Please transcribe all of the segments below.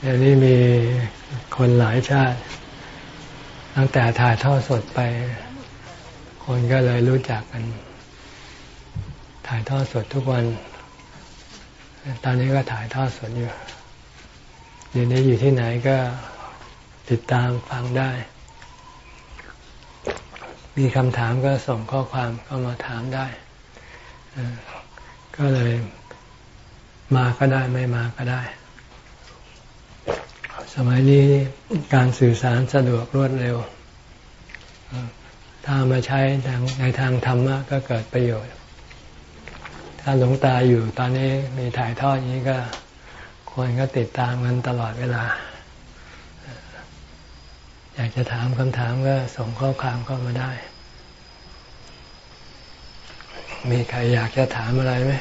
เดี๋ยวนี้มีคนหลายชาติ ตั้งแต่ถ่ายทอดสดไป คนก็เลยรู้จักกัน ถ่ายทอดสดทุกวัน ตอนนี้ก็ถ่ายทอดสดอยู่เดี๋ยวนี้อยู่ที่ไหนก็ติดตามฟังได้ มีคำถามก็ส่งข้อความเข้ามาถามได้ ก็เลยมาก็ได้ไม่มาก็ได้ สมัยนี้การสื่อสารสะดวกรวดเร็ว ถ้ามาใช้ในทางธรรมะก็เกิดประโยชน์ ถ้าหลวงตาอยู่ตอนนี้มีถ่ายทอดนี้ก็คนก็ติดตามกันตลอดเวลา อยากจะถามคำถามก็ส่งข้อความเข้ามาได้ มีใครอยากจะถามอะไรไหม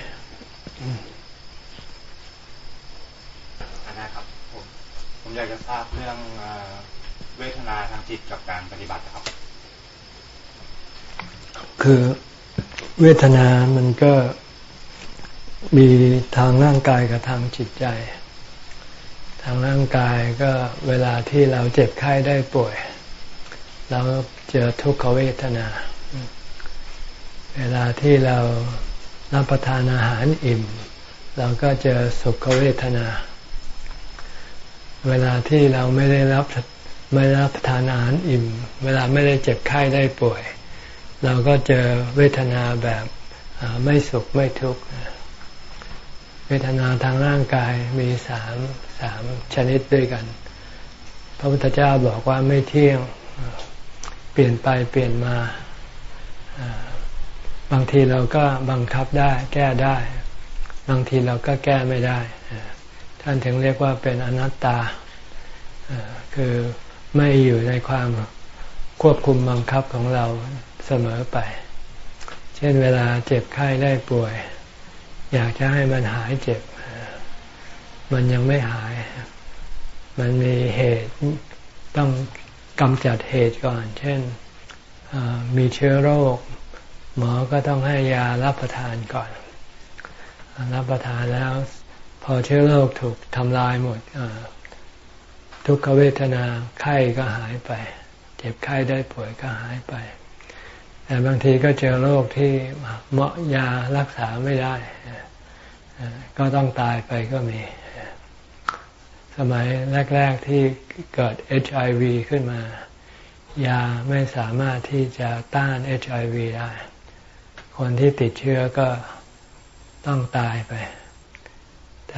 นะครับผมผม อยากจะทราบเรื่องเวทนาทางจิตกับการปฏิบัติครับ คือเวทนามันก็มีทางร่างกายกับทางจิตใจ ทางร่างกายก็เวลาที่เราเจ็บไข้ได้ป่วย เราเจอทุกขเวทนา เวลาที่เรารับประทานอาหารอิ่ม เราก็เจอสุขเวทนาเเวลาที่เราไม่ได้รับไม่รับประทานอาหารอิ่ม เวลาไม่ได้เจ็บไข้ได้ป่วย เราก็เจอเวทนาแบบไม่สุขไม่ทุกข์เวทนาทางร่างกายมีสามสามชนิดด้วยกัน พระพุทธเจ้าบอกว่าไม่เที่ยงเปลี่ยนไปเปลี่ยนมา บางทีเราก็บังคับได้ แก้ได้ บางทีเราก็แก้ไม่ได้ ท่านถึงเรียกว่าเป็นอนัตตา คือไม่อยู่ในความควบคุมบังคับของเราเสมอไป เช่นเวลาเจ็บไข้ได้ป่วย อยากจะให้มันหายเจ็บ มันยังไม่หาย มันมีเหตุต้องกำจัดเหตุก่อน เช่นมีเชื้อโรค หมอก็ต้องให้ยารับประทานก่อน รับประทานแล้ว พอเชื้อโรคถูกทำลายหมดทุกขเวทนาไข้ก็หายไป เจ็บไข้ได้ป่วยก็หายไป แต่บางทีก็เจอโรคที่เหมาะยารักษาไม่ได้ ก็ต้องตายไปก็มี สมัยแรก ๆที่เกิด HIV ขึ้นมา ยาไม่สามารถที่จะต้าน HIV ได้ คนที่ติดเชื้อก็ต้องตายไป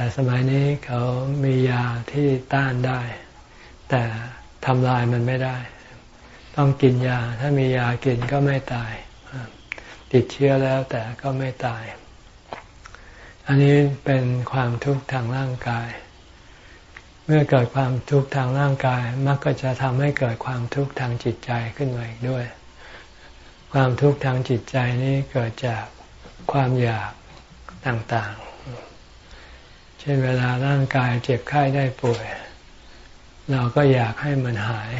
แต่สมัยนี้เขามียาที่ต้านได้ แต่ทำลายมันไม่ได้ ต้องกินยา ถ้ามียากินก็ไม่ตาย ติดเชื้อแล้วแต่ก็ไม่ตาย อันนี้เป็นความทุกข์ทางร่างกาย เมื่อเกิดความทุกข์ทางร่างกาย มักก็จะทำให้เกิดความทุกข์ทางจิตใจขึ้นมาอีกด้วย ความทุกข์ทางจิตใจนี้เกิดจากความอยากต่างๆ เช่นเวลาร่างกายเจ็บไข้ได้ป่วย เราก็อยากให้มันหาย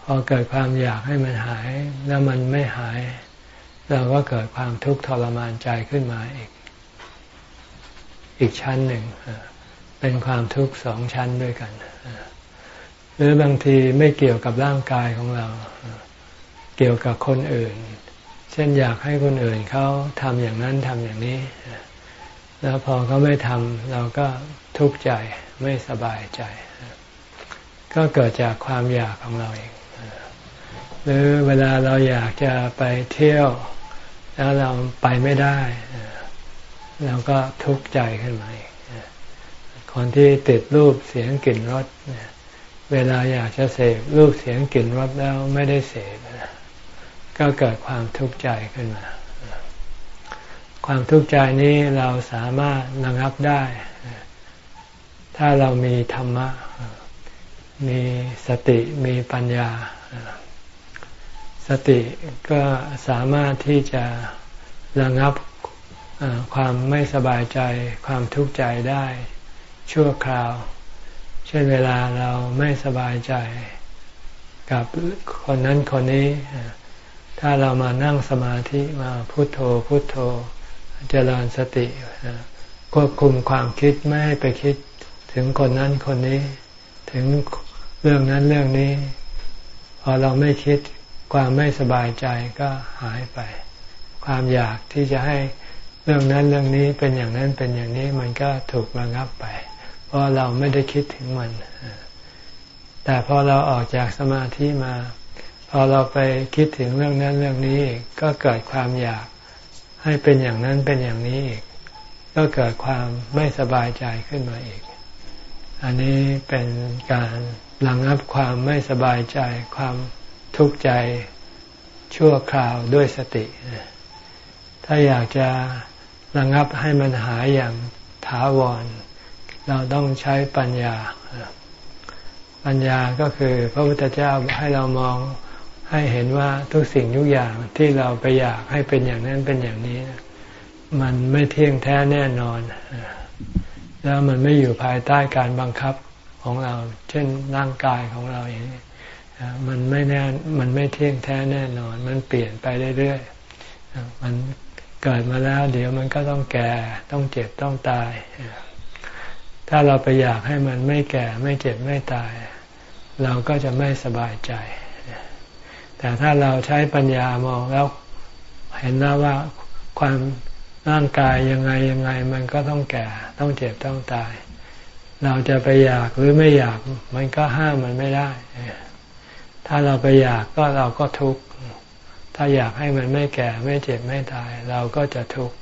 พอเกิดความอยากให้มันหาย แล้วมันไม่หาย เราก็เกิดความทุกข์ทรมานใจขึ้นมาอีก อีกชั้นหนึ่ง เป็นความทุกข์สองชั้นด้วยกัน หรือบางทีไม่เกี่ยวกับร่างกายของเรา เกี่ยวกับคนอื่น เช่นอยากให้คนอื่นเขาทำอย่างนั้นทำอย่างนี้ แล้วพอเขาไม่ทำเราก็ทุกข์ใจไม่สบายใจ ก็เกิดจากความอยากของเราเอง หรือเวลาเราอยากจะไปเที่ยว แล้วเราไปไม่ได้ เราก็ทุกข์ใจขึ้นมาคนที่ติดรูปเสียงกลิ่นรสเวลาอยากจะเสพรูปเสียงกลิ่นรสแล้วไม่ได้เสพก็เกิดความทุกข์ใจขึ้นมา ความทุกข์ใจนี้เราสามารถระงับได้ ถ้าเรามีธรรมะ มีสติมีปัญญา สติก็สามารถที่จะระงับความไม่สบายใจ ความทุกข์ใจได้ชั่วคราว เช่นเวลาเราไม่สบายใจ กับคนนั้นคนนี้ ถ้าเรามานั่งสมาธิมาพุโทโธพุโทโธ เจริญสติควบคุมความคิดไม่ให้ไปคิดถึงคนนั้นคนนี้ ถึงเรื่องนั้นเรื่องนี้ พอเราไม่คิดความไม่สบายใจก็หายไป ความอยากที่จะให้เรื่องนั้นเรื่องนี้เป็นอย่างนั้นเป็นอย่างนี้มันก็ถูกระงับไป เพราะเราไม่ได้คิดถึงมัน แต่พอเราออกจากสมาธิมา พอเราไปคิดถึงเรื่องนั้นเรื่องนี้ก็เกิดความอยาก ให้เป็นอย่างนั้นเป็นอย่างนี้อีก ก็เกิดความไม่สบายใจขึ้นมาอีก อันนี้เป็นการระงับความไม่สบายใจ ความทุกข์ใจชั่วคราวด้วยสติ ถ้าอยากจะระงับให้มันหายอย่างถาวร เราต้องใช้ปัญญา ปัญญาก็คือพระพุทธเจ้าให้เรามอง ให้เห็นว่าทุกสิ่งทุกอย่างที่เราไปอยากให้เป็นอย่างนั้นเป็นอย่างนี้ มันไม่เที่ยงแท้แน่นอน แล้วมันไม่อยู่ภายใต้การบังคับของเรา เช่นร่างกายของเราอย่างนี้มันไม่แน่ มันไม่เที่ยงแท้แน่นอน มันเปลี่ยนไปเรื่อยๆ มันเกิดมาแล้ว เดี๋ยวมันก็ต้องแก่ ต้องเจ็บ ต้องตาย ถ้าเราไปอยากให้มันไม่แก่ ไม่เจ็บ ไม่ตาย เราก็จะไม่สบายใจ แต่ถ้าเราใช้ปัญญามองแล้วเห็นแล้วว่าความร่างกายยังไงยังไงมันก็ต้องแก่ ต้องเจ็บต้องตาย เราจะไปอยากหรือไม่อยากมันก็ห้ามมันไม่ได้ ถ้าเราไปอยากก็เราก็ทุกข์ถ้าอยากให้มันไม่แก่ไม่เจ็บไม่ตาย เราก็จะทุกข์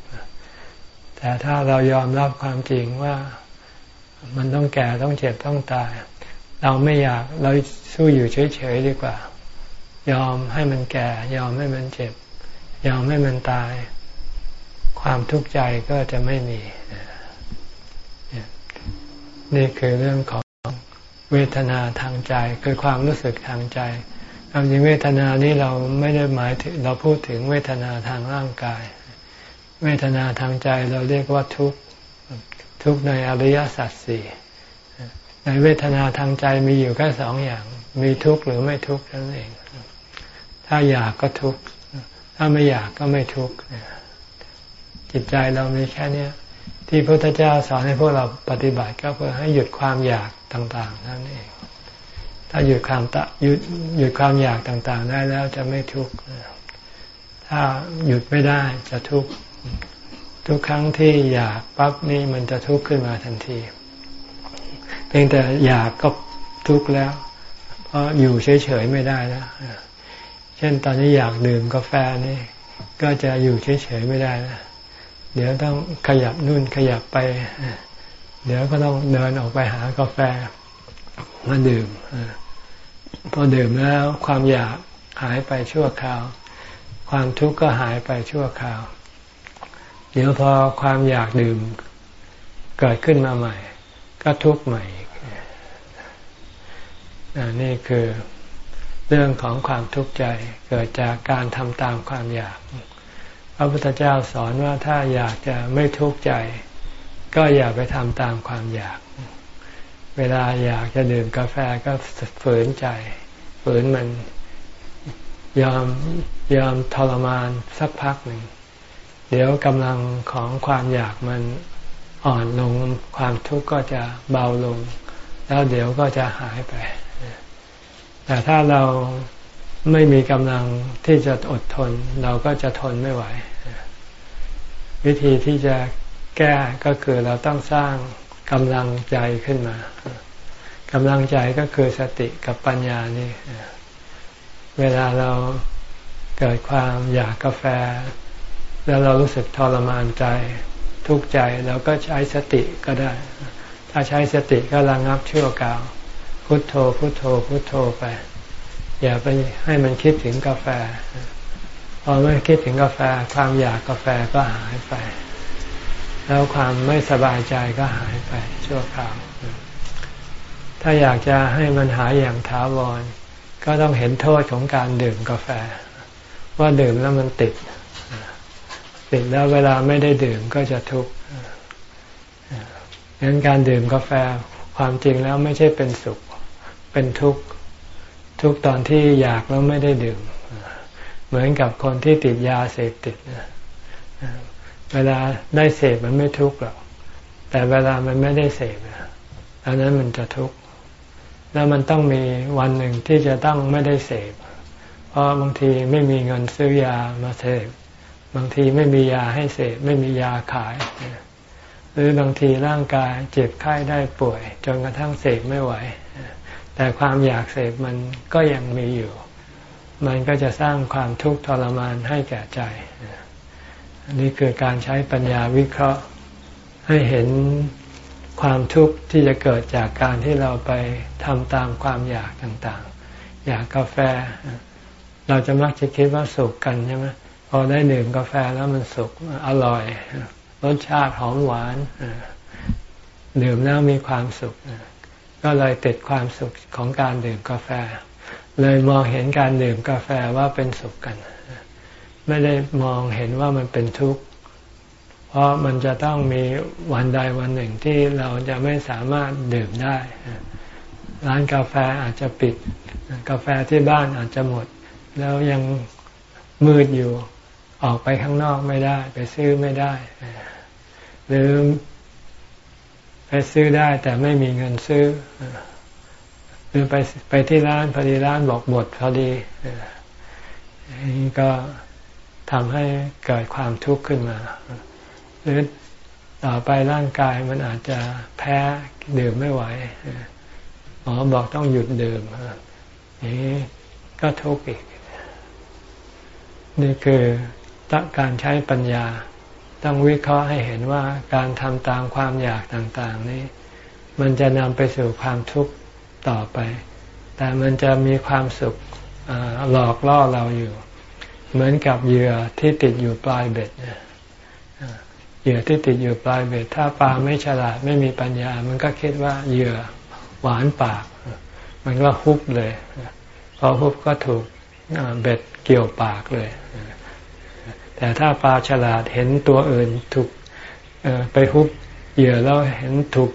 แต่ถ้าเรายอมรับความจริงว่ามันต้องแก่ต้องเจ็บต้องตาย เราไม่อยากเราสู้อยู่เฉยๆดีกว่า ยอมให้มันแก่ ยอมให้มันเจ็บ ยอมให้มันตาย ความทุกข์ใจก็จะไม่มีนี่คือเรื่องของเวทนาทางใจคือความรู้สึกทางใจความจริงเวทนานี้เราไม่ได้หมายถึงเราพูดถึงเวทนาทางร่างกาย เวทนาทางใจเราเรียกว่าทุกข์ทุกข์ในอริยสัจสี่ในเวทนาทางใจมีอยู่แค่สองอย่าง มีทุกข์หรือไม่ทุกข์นั่นเอง ถ้าอยากก็ทุกข์ถ้าไม่อยากก็ไม่ทุกข์จิตใจเรามีแค่นี้ที่พระพุทธเจ้าสอนให้พวกเราปฏิบัติก็เพื่อให้หยุดความอยากต่างๆนั่นเอง ถ้าหยุดความตะหยุดหยุดความอยากต่างๆ ได้แล้วจะไม่ทุกข์ถ้าหยุดไม่ได้จะทุกข์ทุกครั้งที่อยากปั๊บนี่มันจะทุกข์ขึ้นมาทันที เพียงแต่อยากก็ทุกข์แล้ว เพราะอยู่เฉยๆไม่ได้แล้ว เช่นตอนนี้อยากดื่มกาแฟนี่ ก็จะอยู่เฉยๆไม่ได้แล้วเดี๋ยวต้องขยับนู่นขยับไป เดี๋ยวก็ต้องเดินออกไปหากาแฟมาดื่มพอดื่มแล้วความอยากหายไปชั่วคราว ความทุกข์ก็หายไปชั่วคราว เดี๋ยวพอความอยากดื่มเกิดขึ้นมาใหม่ ก็ทุกข์ใหม่นี่คือ เรื่องของความทุกข์ใจเกิดจากการทำตามความอยาก พระพุทธเจ้าสอนว่าถ้าอยากจะไม่ทุกข์ใจ ก็อย่าไปทำตามความอยาก เวลาอยากจะดื่มกาแฟก็ฝืนใจ ฝืนมันยอมยอมทรมานสักพักหนึ่ง เดี๋ยวกำลังของความอยากมันอ่อนลงความทุกข์ก็จะเบาลง แล้วเดี๋ยวก็จะหายไป แต่ถ้าเราไม่มีกำลังที่จะอดทน เราก็จะทนไม่ไหว วิธีที่จะแก้ก็คือเราต้องสร้างกำลังใจขึ้นมากำลังใจก็คือสติกับปัญญานี่เวลาเราเกิดความอยากกาแฟ แล้วเรารู้สึกทรมานใจ ทุกข์ใจเราก็ใช้สติก็ได้ ถ้าใช้สติก็ระงับชั่วกาว พุทโธพุทโธพุทโธไป อย่าไปให้มันคิดถึงกาแฟ พอไม่คิดถึงกาแฟความอยากกาแฟก็หายไป แล้วความไม่สบายใจก็หายไป ชั่วคราว ถ้าอยากจะให้มันหายอย่างถาวร ก็ต้องเห็นโทษของการดื่มกาแฟ ว่าดื่มแล้วมันติด ติดแล้วเวลาไม่ได้ดื่มก็จะทุกข์งั้นการดื่มกาแฟความจริงแล้วไม่ใช่เป็นสุข เป็นทุกข์ทุกตอนที่อยากแล้วไม่ได้ดื่ม เหมือนกับคนที่ติดยาเสพติดเวลาได้เสพมันไม่ทุกข์หรอกแต่เวลามันไม่ได้เสพอันนั้นมันจะทุกข์แล้วมันต้องมีวันหนึ่งที่จะต้องไม่ได้เสพเพราะบางทีไม่มีเงินซื้อยามาเสพบางทีไม่มียาให้เสพไม่มียาขาย หรือบางทีร่างกายเจ็บไข้ได้ป่วย จนกระทั่งเสพไม่ไหว แต่ความอยากเสพมันก็ยังมีอยู่ มันก็จะสร้างความทุกข์ทรมานให้แก่ใจอันนี้คือการใช้ปัญญาวิเคราะห์ให้เห็นความทุกข์ที่จะเกิดจากการที่เราไปทำตามความอยากต่างๆ อยากกาแฟ เราจะมักจะคิดว่าสุขกันใช่ไหมพอได้ดื่มกาแฟแล้วมันสุขอร่อยรสชาติหอมหวานดื่มแล้วมีความสุข ก็เลยติดความสุขของการดื่มกาแฟ เลยมองเห็นการดื่มกาแฟว่าเป็นสุขกัน ไม่ได้มองเห็นว่ามันเป็นทุกข์ เพราะมันจะต้องมีวันใดวันหนึ่งที่เราจะไม่สามารถดื่มได้ ร้านกาแฟอาจจะปิด กาแฟที่บ้านอาจจะหมด แล้วยังมืดอยู่ออกไปข้างนอกไม่ได้ ไปซื้อไม่ได้ หรือ ไปซื้อได้แต่ไม่มีเงินซื้อหรือไปไปที่ร้านพอดีร้านบอกหมดพอดีนี่ก็ทำให้เกิดความทุกข์ขึ้นมา หรือต่อไปร่างกายมันอาจจะแพ้ดื่มไม่ไหวหมอบอกต้องหยุดดื่มนี้ก็ทุกข์อีก นี่คือการใช้ปัญญา ต้องวิเคราะห์ให้เห็นว่าการทำตามความอยากต่างๆ นี้ มันจะนำไปสู่ความทุกข์ต่อไป แต่มันจะมีความสุขหลอกล่อเราอยู่ เหมือนกับเหยื่อที่ติดอยู่ปลายเบ็ดเหยื่อที่ติดอยู่ปลายเบ็ด ถ้าปลาไม่ฉลาดไม่มีปัญญา มันก็คิดว่าเหยื่อหวานปาก มันก็ฮุบเลย พอฮุบก็ถูกเบ็ดเกี่ยวปากเลย แต่ถ้าปลาฉลาดเห็นตัวอื่นถูกไปฮุบเหยื่อแล้วเห็นถูก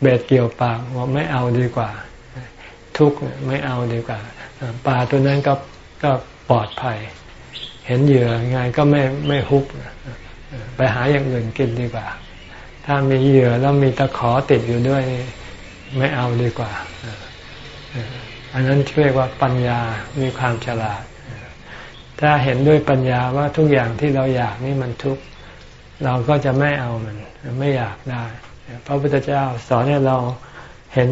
เบ็ดเกี่ยวปากว่าไม่เอาดีกว่า ทุกไม่เอาดีกว่าปลาตัวนั้นก็ก็ปลอดภัย เห็นเหยื่อไงก็ไม่ไม่ฮุบไปหาอย่างอื่นกินดีกว่า ถ้ามีเหยื่อแล้วมีตะขอติดอยู่ด้วยไม่เอาดีกว่าอันนั้นเรียกว่าปัญญามีความฉลาด ถ้าเห็นด้วยปัญญาว่าทุกอย่างที่เราอยากนี่มันทุกข์เราก็จะไม่เอามัน ไม่อยากได้ พระพุทธเจ้าสอนให้เราเห็น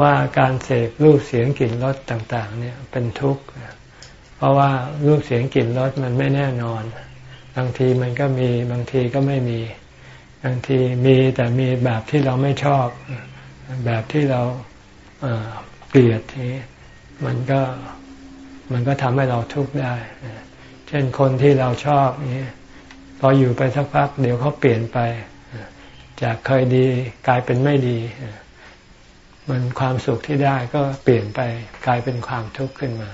ว่าการเสพรูปเสียงกลิ่นรสต่าง ๆ เนี่ยเป็นทุกข์เพราะว่ารูปเสียงกลิ่นรสมันไม่แน่นอน บางทีมันก็มีบางทีก็ไม่มี บางทีมีแต่มีแบบที่เราไม่ชอบ แบบที่เราเกลียดทีมันก็ มันก็ทำให้เราทุกข์ได้ เช่นคนที่เราชอบนี้พออยู่ไปสักพัก เดี๋ยวเขาเปลี่ยนไป จากเคยดีกลายเป็นไม่ดี มันความสุขที่ได้ก็เปลี่ยนไปกลายเป็นความทุกข์ขึ้นมา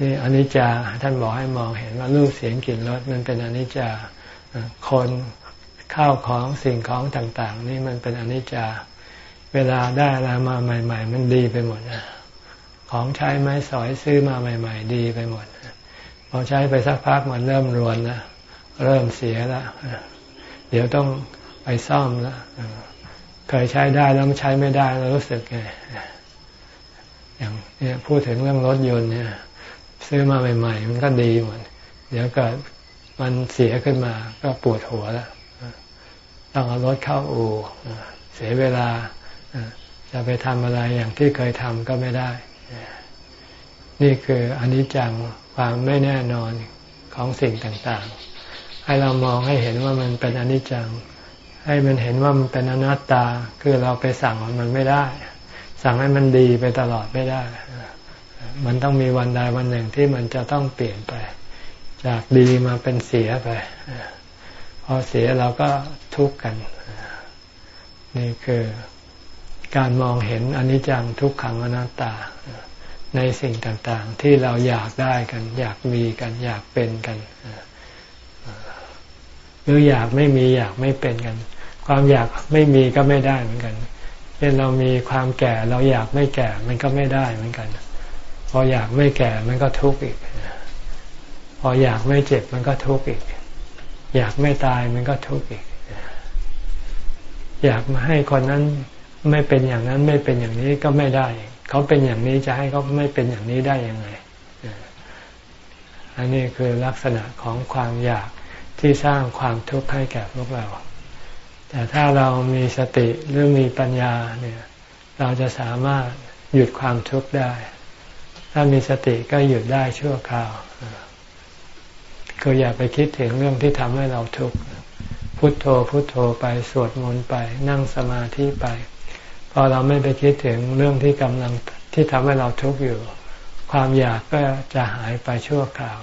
นี่อนิจจาท่านบอกให้มองเห็นว่ารูปเสียงกลิ่นรสมันเป็นอนิจจาคนข้าวของสิ่งของต่าง ๆ นี่มันเป็นอนิจจา เวลาได้อะไรมาใหม่ ๆ มันดีไปหมดนะ ของใช้ไม้สอยซื้อมาใหม่ ๆ ดีไปหมด พอใช้ไปสักพักมันเริ่มรวนนะเริ่มเสียแล้วเดี๋ยวต้องไปซ่อมแล้วเคยใช้ได้แล้วใช้ไม่ได้แล้วรู้สึกไงอย่างเนี่ยพูดถึงเรื่องรถยนต์เนี่ย ซื้อมาใหม่ ๆ มันก็ดีหมดเดี๋ยวเกิดมันเสียขึ้นมา ก็ปวดหัวแล้วต้องเอารถเข้าอู่เสียเวลาจะไปทำอะไรอย่างที่เคยทำก็ไม่ได้ นี่คืออนิจจังความไม่แน่นอนของสิ่งต่างๆ ให้เรามองให้เห็นว่ามันเป็นอนิจจัง ให้มันเห็นว่ามันเป็นอนัตตา คือเราไปสั่งมันไม่ได้ สั่งให้มันดีไปตลอดไม่ได้ มันต้องมีวันใดวันหนึ่งที่มันจะต้องเปลี่ยนไป จากดีมาเป็นเสียไป พอเสียเราก็ทุกข์กัน นี่คือการมองเห็นอนิจจังทุกขังอนัตตา ในสิ่งต่างๆ ที่เราอยากได้กัน อยากมีกัน อยากเป็นกันหรืออยากไม่มีอยากไม่เป็นกัน ความอยากไม่มีก็ไม่ได้เหมือนกันเช่นเรามีความแก่เราอยากไม่แก่มันก็ไม่ได้เหมือนกัน พออยากไม่แก่มันก็ทุกข์อีก พออยากไม่เจ็บมันก็ทุกข์อีก อยากไม่ตายมันก็ทุกข์อีก อยากมาให้คนนั้นไม่เป็นอย่างนั้นไม่เป็นอย่างนี้ก็ไม่ได้ เขาเป็นอย่างนี้จะให้เขาไม่เป็นอย่างนี้ได้ยังไง อันนี้คือลักษณะของความอยากที่สร้างความทุกข์ให้แก่พวกเรา แต่ถ้าเรามีสติหรือมีปัญญาเนี่ย เราจะสามารถหยุดความทุกข์ได้ ถ้ามีสติก็หยุดได้ชั่วคราวคืออย่าไปคิดถึงเรื่องที่ทำให้เราทุกข์ พุโทโธ พุโทโธไป สวดมนต์ไป นั่งสมาธิไป พอเราไม่ไปคิดถึงเรื่องที่กำลังที่ทำให้เราทุกข์อยู่ ความอยากก็จะหายไปชั่วคราว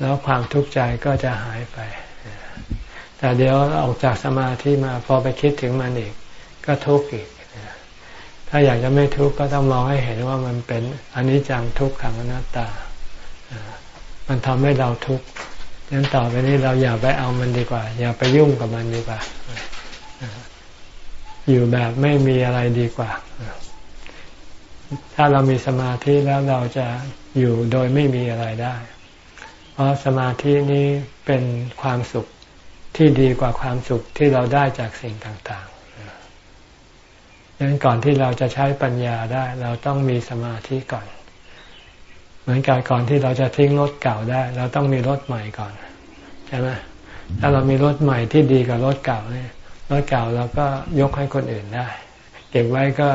แล้วความทุกข์ใจก็จะหายไป แต่เดี๋ยวออกจากสมาธิมาพอไปคิดถึงมันอีก ก็ทุกข์อีก ถ้าอยากจะไม่ทุกข์ก็ต้องมองให้เห็นว่ามันเป็นอนิจจังทุกขังอนัตตา มันทำให้เราทุกข์ยังต่อไปนี้เราอย่าไปเอามันดีกว่า อย่าไปยุ่งกับมันดีกว่า อยู่แบบไม่มีอะไรดีกว่า ถ้าเรามีสมาธิแล้วเราจะอยู่โดยไม่มีอะไรได้ เพราะสมาธินี้เป็นความสุขที่ดีกว่าความสุขที่เราได้จากสิ่งต่างๆดังนั้นก่อนที่เราจะใช้ปัญญาได้ เราต้องมีสมาธิก่อน เหมือนกับก่อนที่เราจะทิ้งรถเก่าได้ เราต้องมีรถใหม่ก่อน ใช่ไหมถ้าเรามีรถใหม่ที่ดีกว่ารถเก่าเนี่ย รถเก่าเราก็ยกให้คนอื่นได้ เก็บไว้ก็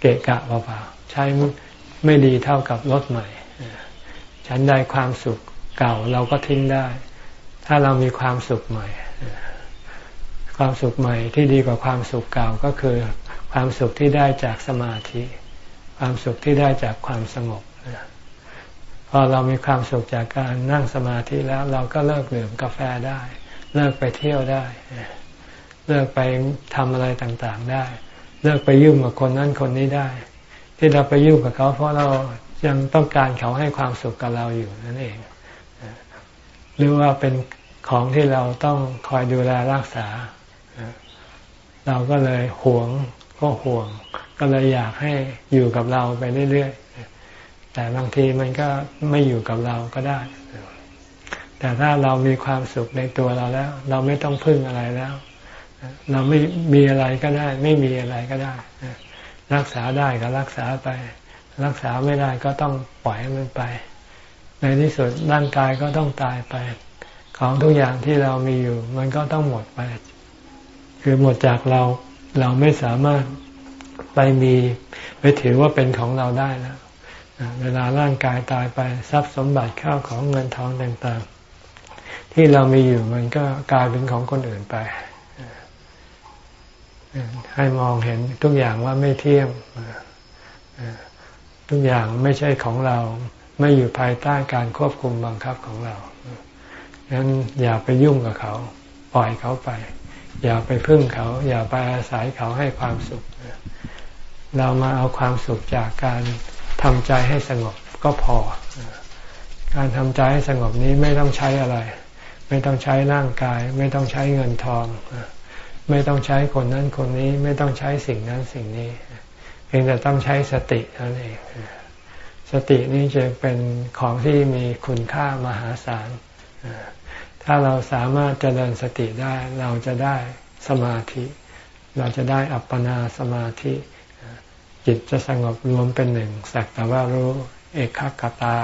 เกะกะเปล่าๆใช้ไม่ดีเท่ากับรถใหม่ฉันได้ความสุขเก่าเราก็ทิ้งได้ ถ้าเรามีความสุขใหม่ ความสุขใหม่ที่ดีกว่าความสุขเก่าก็คือความสุขที่ได้จากสมาธิ ความสุขที่ได้จากความสงบพอเรามีความสุขจากการนั่งสมาธิแล้วเราก็เลิกดื่มกาแฟได้ เลิกไปเที่ยวได้ เลิกไปทำอะไรต่างๆได้ เลิกไปยุ่งกับคนนั้นคนนี้ได้ ที่เราไปยุ่งกับเขา เพราะเรายังต้องการเขาให้ความสุขกับเราอยู่นั่นเอง หรือว่าเป็นของที่เราต้องคอยดูแลรักษา เราก็เลยหวงก็ห่วง ก็เลยอยากให้อยู่กับเราไปเรื่อยๆ แต่บางทีมันก็ไม่อยู่กับเราก็ได้ แต่ถ้าเรามีความสุขในตัวเราแล้ว เราไม่ต้องพึ่งอะไรแล้ว เราไม่มีอะไรก็ได้ ไม่มีอะไรก็ได้ รักษาได้ก็รักษาไป รักษาไม่ได้ก็ต้องปล่อยมันไป ในที่สุดร่างกายก็ต้องตายไป ของทุกอย่างที่เรามีอยู่ มันก็ต้องหมดไป คือหมดจากเราเราไม่สามารถไปมีไปถือว่าเป็นของเราได้แล้วเวลาร่างกายตายไปทรัพย์สมบัติข้าวของเงินทองต่างๆ ที่เรามีอยู่มันก็กลายเป็นของคนอื่นไป ให้มองเห็นทุกอย่างว่าไม่เที่ยงทุกอย่างไม่ใช่ของเรา ไม่อยู่ภายใต้การควบคุมบังคับของเราดังนั้นอย่าไปยุ่งกับเขา ปล่อยเขาไป อย่าไปพึ่งเขา อย่าไปอาศัยเขาให้ความสุข เรามาเอาความสุขจากการทำใจให้สงบก็พอ การทำใจให้สงบนี้ไม่ต้องใช้อะไร ไม่ต้องใช้ร่างกาย ไม่ต้องใช้เงินทอง ไม่ต้องใช้คนนั้นคนนี้ ไม่ต้องใช้สิ่งนั้นสิ่งนี้ เพียงแต่ต้องใช้สติเท่านั่นเองสตินี้จะเป็นของที่มีคุณค่ามหาศาลถ้าเราสามารถเจริญสติได้ เราจะได้สมาธิ เราจะได้อัปปนาสมาธิ จิตจะสงบรวมเป็นหนึ่งสักแต่ว่ารู้เอกขตา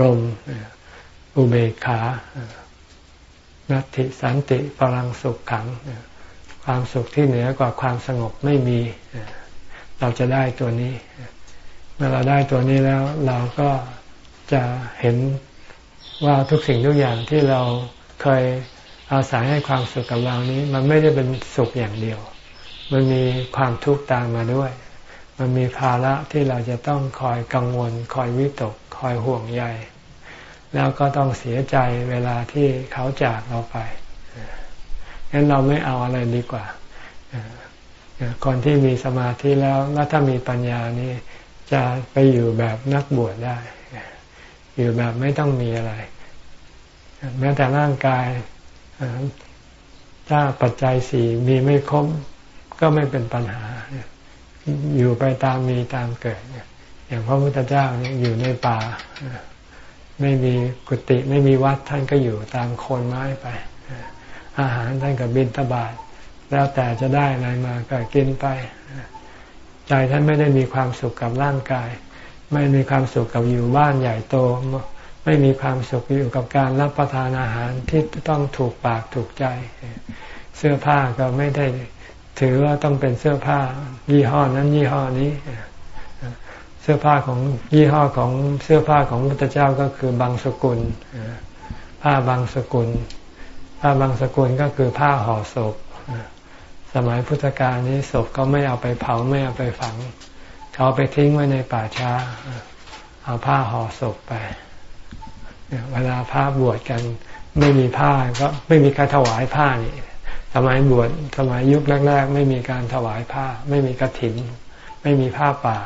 รมอุเบกขา นัตติสันติพลังสุขขัง ความสุขที่เหนือกว่าความสงบไม่มี เราจะได้ตัวนี้ เมื่อเราได้ตัวนี้แล้วเราก็จะเห็นว่าทุกสิ่งทุกอย่างที่เราเคยอาศัยให้ความสุขกับเรานี้ มันไม่ได้เป็นสุขอย่างเดียว มันมีความทุกข์ตามมาด้วย มันมีภาระที่เราจะต้องคอยกังวล คอยวิตก คอยห่วงใย แล้วก็ต้องเสียใจเวลาที่เขาจากเราไปงั้นเราไม่เอาอะไรดีกว่าคนที่มีสมาธิแล้วแล้วถ้ามีปัญญานี้จะไปอยู่แบบนักบวชได้ อยู่แบบไม่ต้องมีอะไร แม้แต่ร่างกายถ้าปัจจัยสี่มีไม่ครบก็ไม่เป็นปัญหา อยู่ไปตามมีตามเกิดอย่างพระพุทธเจ้าเนี่ยอยู่ในป่า ไม่มีกุฏิไม่มีวัดท่านก็อยู่ตามโคนไม้ไป อาหารท่านกับบินตบาทแล้วแต่จะได้อะไรมาก็กินไป ใจท่านไม่ได้มีความสุขกับร่างกาย ไม่มีความสุขกับอยู่บ้านใหญ่โต ไม่มีความสุขอยู่กับการรับประทานอาหารที่ต้องถูกปากถูกใจ เสื้อผ้าก็ไม่ได้ถือว่าต้องเป็นเสื้อผ้ายี่ห้อนั้นยี่ห้อนี้ เสื้อผ้าของยี่ห้อของเสื้อผ้าของพุทธเจ้าก็คือบางสกุลผ้าบางสกุล ผ้าบางสกุลก็คือผ้าห่อศพสมัยพุทธกาลนี้ศพก็ไม่เอาไปเผาไม่เอาไปฝัง เขาไปทิ้งไว้ในป่าช้า เอาผ้าห่อศพไปเวลาผ้าบวชกันไม่มีผ้าก็ไม่มีการถวายผ้านี่สมัยบวชสมัยยุคแรก ๆ ไม่มีการถวายผ้า ไม่มีกระถิน ไม่มีผ้าป่า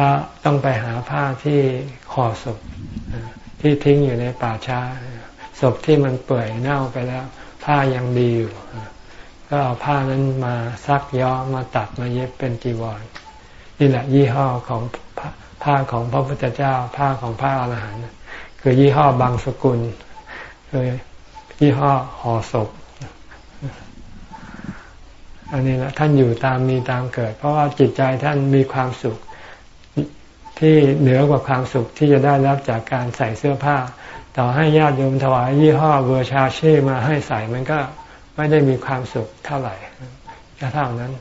พระต้องไปหาผ้าที่ห่อศพที่ทิ้งอยู่ในป่าช้าศพที่มันเปื่อยเน่าไปแล้ว ผ้ายังดีอยู่ ก็เอาผ้านั้นมาซักย้อมมาตัดมาเย็บเป็นจีวรนี่แหละยี่ห้อของผ้าของพระพุทธเจ้า ผ้าของพระอรหันต์คือยี่ห้อบางสกุลคือยี่ห้อห่อศพอันนี้แหละท่านอยู่ตามมีตามเกิด เพราะว่าจิตใจท่านมีความสุข ที่เหนือกว่าความสุขที่จะได้รับจากการใส่เสื้อผ้า ต่อให้ญาติโยมถวายยี่ห้อเวอร์ชาเช่มาให้ใส่มันก็ไม่ได้มีความสุขเท่าไหร่ก็เท่านั้น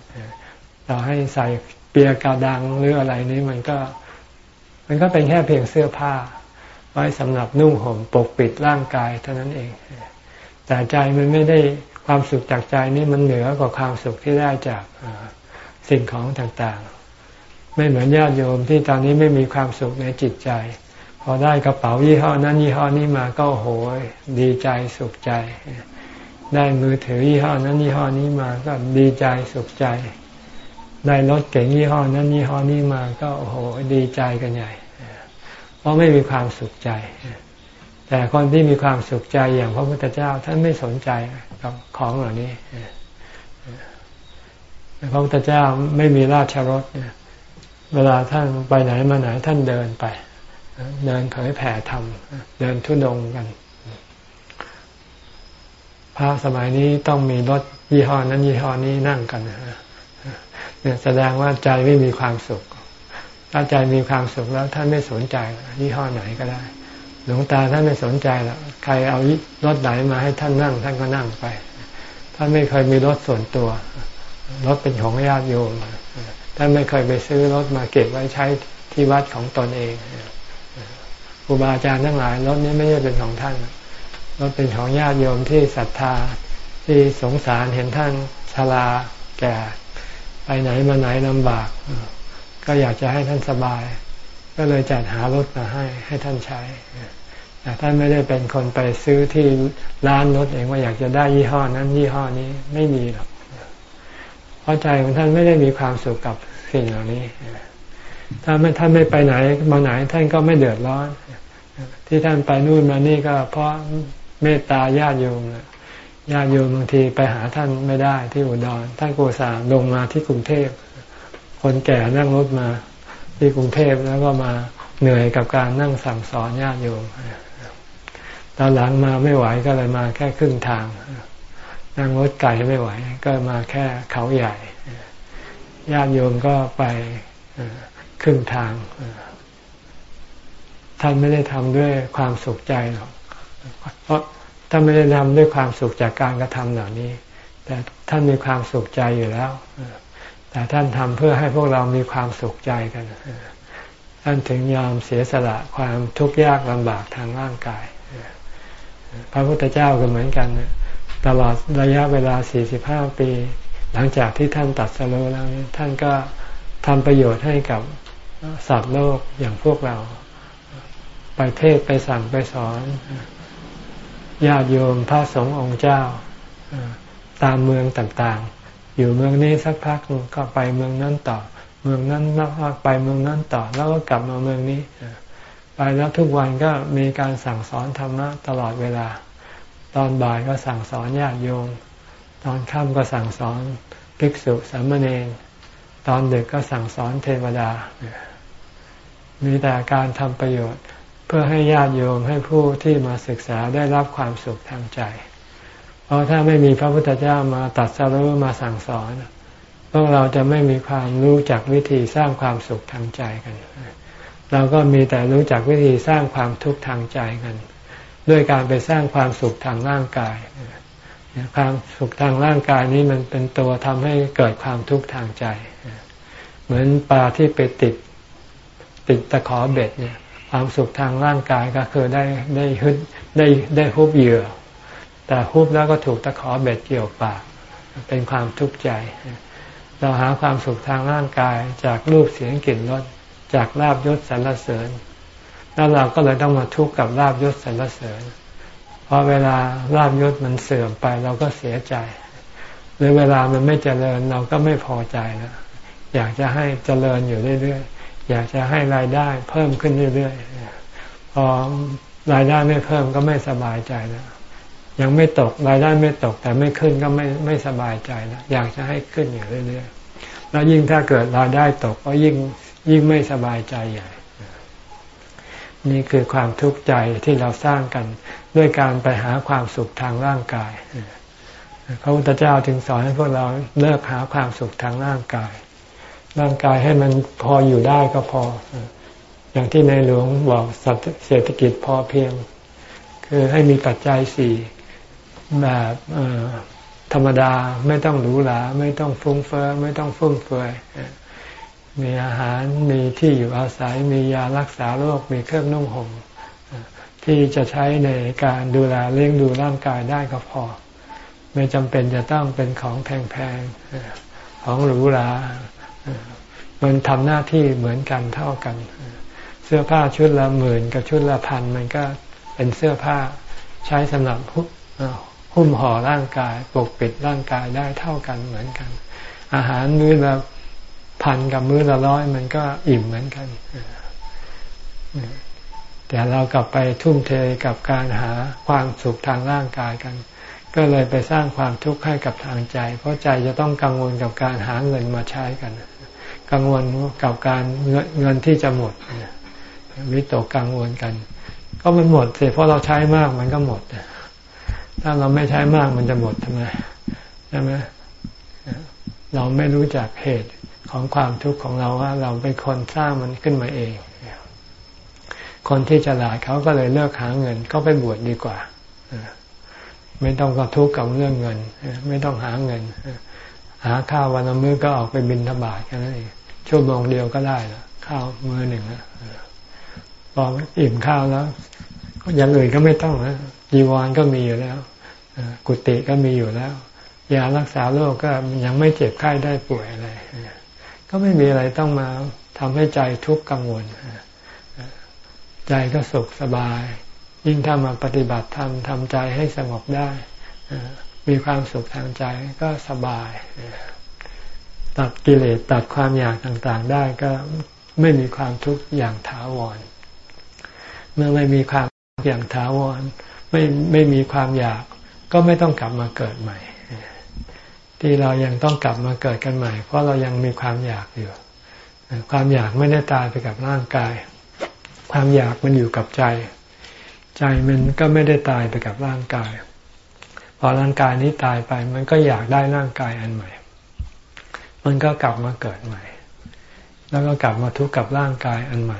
ต่อให้ใส่เปียกาดังหรืออะไรนี้มันก็ มันก็เป็นแค่เพียงเสื้อผ้า ไว้สำหรับนุ่งห่มปกปิดร่างกายเท่านั้นเอง แต่ใจมันไม่ได้ความสุขจากใจนี้มันเหนือกว่าความสุขที่ได้จากสิ่งของต่างๆ ไม่เหมือนญาติโยมที่ตอนนี้ไม่มีความสุขในจิตใจ พอได้กระเป๋ายี่ห้อนั้นยี่ห้อนี้มาก็โหยดีใจสุขใจ ได้มือถือยี่ห้อนั้นยี่ห้อนี้มาก็ดีใจสุขใจ ได้รถเก๋งยี่ห้อนั้นยี่ห้อนี้มาก็โอ้โหดีใจกันใหญ่ เพราะไม่มีความสุขใจ แต่คนที่มีความสุขใจอย่างพระพุทธเจ้าท่านไม่สนใจกับของเหล่านี้พระพุทธเจ้าไม่มีราชรถเเวลาท่านไปไหนมาไหนท่านเดินไป เดินเผยแผ่ธรรมเดินทุดงกัน พระสมัยนี้ต้องมีรถยี่ห้อนั้นยี่ห้อนี้นั่งกันเนี่ยแสดงว่าใจไม่มีความสุข ถ้าใจมีความสุขแล้วท่านไม่สนใจยี่ห้อไหนก็ได้ หลวงตาท่านไม่สนใจแล้วใครเอารถไหนมาให้ท่านนั่ง ท่านก็นั่งไป ท่านไม่เคยมีรถส่วนตัวรถเป็นของญาติโยม ท่านไม่เคยไปซื้อรถมาเก็บไว้ใช้ที่วัดของตนเองครูบาอาจารย์ทั้งหลายรถนี้ไม่ใช่เป็นของท่านรถเป็นของญาติโยมที่ศรัทธาที่สงสารเห็นท่านชราแก่ไปไหนมาไหนลำบาก ก็อยากจะให้ท่านสบาย ก็เลยจัดหารถมาให้ให้ท่านใช้แต่ท่านไม่ได้เป็นคนไปซื้อที่ร้านรถเองว่าอยากจะได้ยี่ห้อนั้นยี่ห้อนี้ไม่มีหรอก ราะใจของท่านไม่ได้มีความสุขกับสิ่งเหล่านี้ ถ้าไม่ท่านไม่ไปไหนมาไหนท่านก็ไม่เดือดร้อน ที่ท่านไปนู่นมานี่ก็เพราะเมตตาญาติโยมญาติโยมบางทีไปหาท่านไม่ได้ที่อุดร ท่านโกสาลงมาที่กรุงเทพ คนแก่นั่งรถมาที่กรุงเทพแล้วก็มาเหนื่อยกับการนั่งสั่งสอนญาติโยมตอนหลังมาไม่ไหวก็เลยมาแค่ครึ่งทาง นั่งรถไก่ไม่ไหว ก็มาแค่เขาใหญ่ญาติโยมก็ไปครึ่งทาง ท่านไม่ได้ทำด้วยความสุขใจหรอกเพราะท่านไม่ได้ทำด้วยความสุขจากการกระทำเหล่านี้ แต่ท่านมีความสุขใจอยู่แล้วแต่ท่านทำเพื่อให้พวกเรามีความสุขใจกันท่านถึงยอมเสียสละความทุกข์ยากลำบากทางร่างกาย พระพุทธเจ้าก็เหมือนกัน ตลอดระยะเวลา 45 ปี หลังจากที่ท่านตัดสโลแล้วท่านก็ทำประโยชน์ให้กับสัตว์โลกอย่างพวกเรา ไปเทศไปสั่งไปสอนญาติโยมพระสงฆ์องค์เจ้า ตามเมืองต่างๆ อยู่เมืองนี้สักพักก็ไปเมืองนั้นต่อ เมืองนั้นแล้วไปเมืองนั้นต่อ แล้วก็กลับมาเมืองนี้ ไปแล้วทุกวันก็มีการสั่งสอนธรรมะตลอดเวลา ตอนบ่ายก็สั่งสอนญาติโยม ตอนค่ำก็สั่งสอนภิกษุสามเณรตอนดึกก็สั่งสอนเทวดา มีแต่การทำประโยชน์เพื่อให้ญาติโยมให้ผู้ที่มาศึกษาได้รับความสุขทางใจ เพราะถ้าไม่มีพระพุทธเจ้ามาตัดสรุมาสั่งสอน พวกเราจะไม่มีความรู้จักวิธีสร้างความสุขทางใจกัน เราก็มีแต่รู้จักวิธีสร้างความทุกข์ทางใจกัน ด้วยการไปสร้างความสุขทางร่างกายความสุขทางร่างกายนี้มันเป็นตัวทำให้เกิดความทุกข์ทางใจ เหมือนปลาที่ไปติดติดตะขอเบ็ดเนี่ย ความสุขทางร่างกายก็คือได้ได้ฮึดได้ได้ฮุบเหยื่อ แต่ฮุบแล้วก็ถูกตะขอเบ็ดเกี่ยวปาก เป็นความทุกข์ใจ เราหาความสุขทางร่างกายจากรูปเสียงกลิ่นรสจากลาบยศสรรเสริญ แล้วเราก็เลยต้องมาทุกข์กับลาบยศสรรเสริญพอเวลาลาบยศมันเสื่อมไปเราก็เสียใจ หรือเวลามันไม่เจริญเราก็ไม่พอใจนะอยากจะให้เจริญอยู่เรื่อยๆอยากจะให้รายได้เพิ่มขึ้นเรื่อยๆพอรายได้ไม่เพิ่มก็ไม่สบายใจนะยังไม่ตกรายได้ไม่ตก แต่ไม่ขึ้นก็ไม่ไม่สบายใจนะอยากจะให้ขึ้นอยู่เรื่อยๆแล้วยิ่งถ้าเกิดรายได้ตกก็ยิ่งยิ่งไม่สบายใจใหญ่ นี่คือความทุกข์ใจที่เราสร้างกัน ด้วยการไปหาความสุขทางร่างกาย พระพุทธเจ้าถึงสอนให้พวกเราเลิกหาความสุขทางร่างกาย ร่างกายให้มันพออยู่ได้ก็พอ อย่างที่ในหลวงบอกเศรษฐกิจพอเพียง คือให้มีปัจจัยสี่แบบธรรมดาไม่ต้องหรูหราไม่ต้องฟุ้งเฟ้อไม่ต้องฟุ่มเฟือย มีอาหารมีที่อยู่อาศัยมียารักษาโรคมีเครื่องนุ่งห่มที่จะใช้ในการดูแลเลี้ยงดูร่างกายได้ก็พอ ไม่จำเป็นจะต้องเป็นของแพงๆของหรูหรามันทำหน้าที่เหมือนกันเท่ากัน เสื้อผ้าชุดละหมื่นกับชุดละพันมันก็เป็นเสื้อผ้าใช้สำหรับหุ้มห่อร่างกายปกปิดร่างกายได้เท่ากันเหมือนกัน อาหารมื้อละ พันกับมื้อละร้อยมันก็อิ่มเหมือนกันแต่เรากลับไปทุ่มเทกับการหาความสุขทางร่างกายกัน ก็เลยไปสร้างความทุกข์ให้กับทางใจ เพราะใจจะต้องกังวลกับการหาเงินมาใช้กัน กังวลกับการเงินที่จะหมดวิตกกังวลกัน ก็มันหมดสิเพราะเราใช้มากมันก็หมดถ้าเราไม่ใช้มากมันจะหมดทำไมใช่ไหมเราไม่รู้จักเหตุ ของความทุกข์ของเราว่าเราเป็นคนสร้างมันขึ้นมาเอง คนที่ฉลาดเขาก็เลยเลิกหาเงินก็ไปบวชดดีกว่า ไม่ต้องก็ทุกข์กับเรื่องเงิน ไม่ต้องหาเงิน หาข้าววันละมื้อก็ออกไปบินธบาตแค่นั้นเองชั่วโมงเดียวก็ได้ล้วข้าวมื้อหนึ่งนะพออิ่มข้าวแล้วอย่างอื่นก็ไม่ต้องนะจีวรก็มีอยู่แล้วกุฏิก็มีอยู่แล้วยารักษาโรคก็ยังไม่เจ็บไข้ได้ป่วยอะไร ก็ไม่มีอะไรต้องมาทำให้ใจทุกข์กังวล ใจก็สุขสบาย ยิ่งถ้ามาปฏิบัติธรรมทำใจให้สงบได้ มีความสุขทางใจก็สบาย ตัดกิเลสตัดความอยากต่างๆได้ก็ไม่มีความทุกข์อย่างถาวร เมื่อไม่มีความอย่างถาวร ไม่ไม่มีความอยาก ก็ไม่ต้องกลับมาเกิดใหม่ ที่เรายังต้องกลับมาเกิดกันใหม่ เพราะเรายังมีความอยากอยู่ ความอยากไม่ได้ตายไปกับร่างกาย ความอยากมันอยู่กับใจ ใจมันก็ไม่ได้ตายไปกับร่างกาย พอร่างกายนี้ตายไป มันก็อยากได้ร่างกายอันใหม่ มันก็กลับมาเกิดใหม่ แล้วก็กลับมาทุกข์กับร่างกายอันใหม่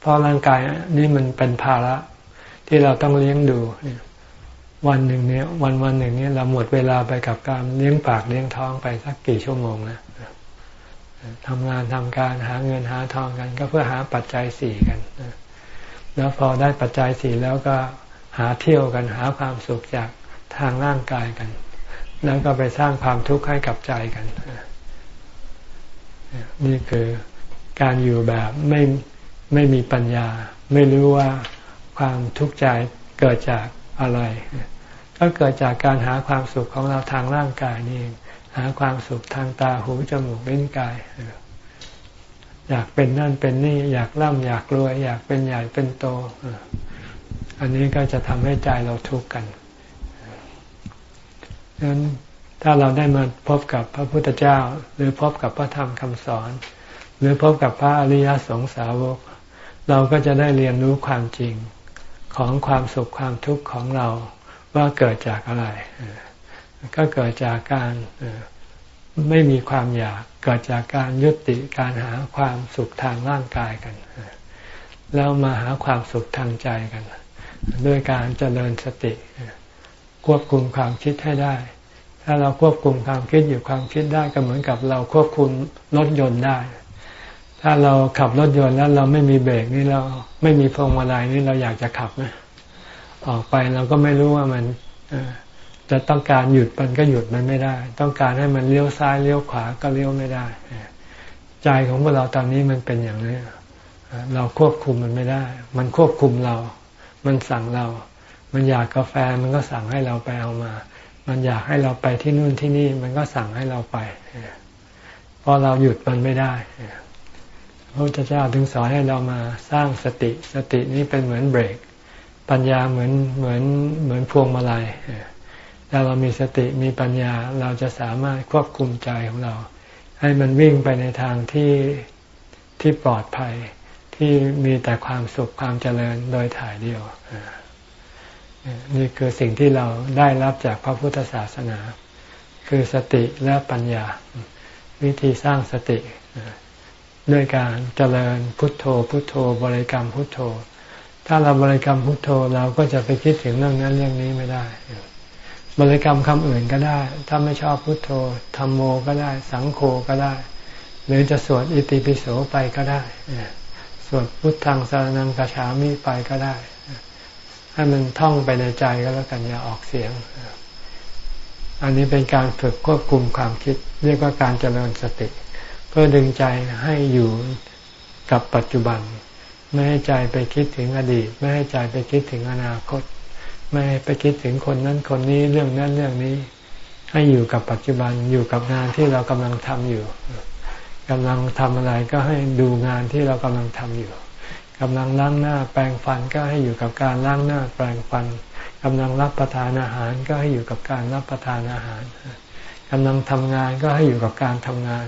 เพราะร่างกายนี้มันเป็นภาระที่เราต้องเลี้ยงดู วันหนึ่งเนี้ยวันวันหนึ่งเนี้ยเราหมดเวลาไปกับการเลี้ยงปากเลี้ยงท้องไปสักกี่ชั่วโมงนะทำงานทำการหาเงินหาทองกัน ก็เพื่อหาปัจจัยสี่กันแล้วพอได้ปัจจัยสี่แล้วก็หาเที่ยวกันหาความสุขจากทางร่างกายกัน แล้วก็ไปสร้างความทุกข์ให้กับใจกันนี่คือการอยู่แบบไม่ไม่มีปัญญา ไม่รู้ว่าความทุกข์ใจเกิดจากอะไร ก็เกิดจากการหาความสุขของเราทางร่างกายนี่เองหาความสุขทางตาหูจมูกลิ้นกาย อยากเป็นนั่นเป็นนี่ อยากร่ำอยากรวย อยากเป็นใหญ่เป็นโต อันนี้ก็จะทำให้ใจเราทุกข์กันดังนั้นถ้าเราได้มาพบกับพระพุทธเจ้า หรือพบกับพระธรรมคำสอน หรือพบกับพระอริยสงสาวก เราก็จะได้เรียนรู้ความจริงของความสุขความทุกข์ของเรา ว่าเกิดจากอะไร ก็เกิดจากการไม่มีความอยาก เกิดจากการยุติการหาความสุขทางร่างกายกัน แล้วมาหาความสุขทางใจกัน ด้วยการเจริญสติ ควบคุมความคิดให้ได้ ถ้าเราควบคุมความคิดอยู่ความคิดได้ก็เหมือนกับเราควบคุมรถยนต์ได้ ถ้าเราขับรถยนต์แล้วเราไม่มีเบรกนี่เราไม่มีพวงมาลัยนี่เราอยากจะขับไหม ออกไปเราก็ไม่รู้ว่ามันจะต้องการหยุดมันก็หยุดมันไม่ได้ ต้องการให้มันเลี้ยวซ้ายเลี้ยวขวาก็เลี้ยวไม่ได้ใจของพวกเราตอนนี้มันเป็นอย่างนี้เราควบคุมมันไม่ได้ มันควบคุมเรา มันสั่งเรา มันอยากกาแฟมันก็สั่งให้เราไปเอามา มันอยากให้เราไปที่นู่นที่นี่ มันก็สั่งให้เราไปเพราะเราหยุดมันไม่ได้พระพุทธเจ้าถึงสอนให้เรามาสร้างสติ สตินี้เป็นเหมือนเบรก ปัญญาเหมือนเหมือนเหมือนพวงมาลัยถ้าเรามีสติมีปัญญาเราจะสามารถควบคุมใจของเรา ให้มันวิ่งไปในทางที่ที่ปลอดภัยที่มีแต่ความสุขความเจริญโดยถ่ายเดียว นี่คือสิ่งที่เราได้รับจากพระพุทธศาสนา คือสติและปัญญา วิธีสร้างสติ ด้วยการเจริญพุทโธพุทโธบริกรรมพุทโธ ถ้าเราบริกรรมพุทโธเราก็จะไปคิดถึงเรื่องนั้นเรื่องนี้ไม่ได้ บริกรรมคำอื่นก็ได้ ถ้าไม่ชอบพุทโธธรรมโมก็ได้ สังโฆก็ได้ หรือจะสวดอิติปิโสไปก็ได้สวดพุทธังสารนังกระฉามิไปก็ได้ ให้มันท่องไปในใจก็แล้วกันอย่าออกเสียง อันนี้เป็นการฝึกควบคุมความคิด เรียกว่าการเจริญสติ เพื่อดึงใจให้อยู่กับปัจจุบัน ไม่ให้ใจไปคิดถึงอดีต ไม่ให้ใจไปคิดถึงอนาคต ไม่ให้ไปคิดถึงคนนั้นคนนี้เรื่องนั้นเรื่องนี้ ให้อยู่กับปัจจุบันอยู่กับงานที่เรากำลังทำอยู่กำลังทำอะไรก็ให้ดูงานที่เรากำลังทำอยู่กำลังล้างหน้าแปรงฟันก็ให้อยู่กับการล้างหน้าแปรงฟันกำลังรับประทานอาหารก็ให้อยู่กับการรับประทานอาหารกำลังทำงานก็ให้อยู่กับการทำงาน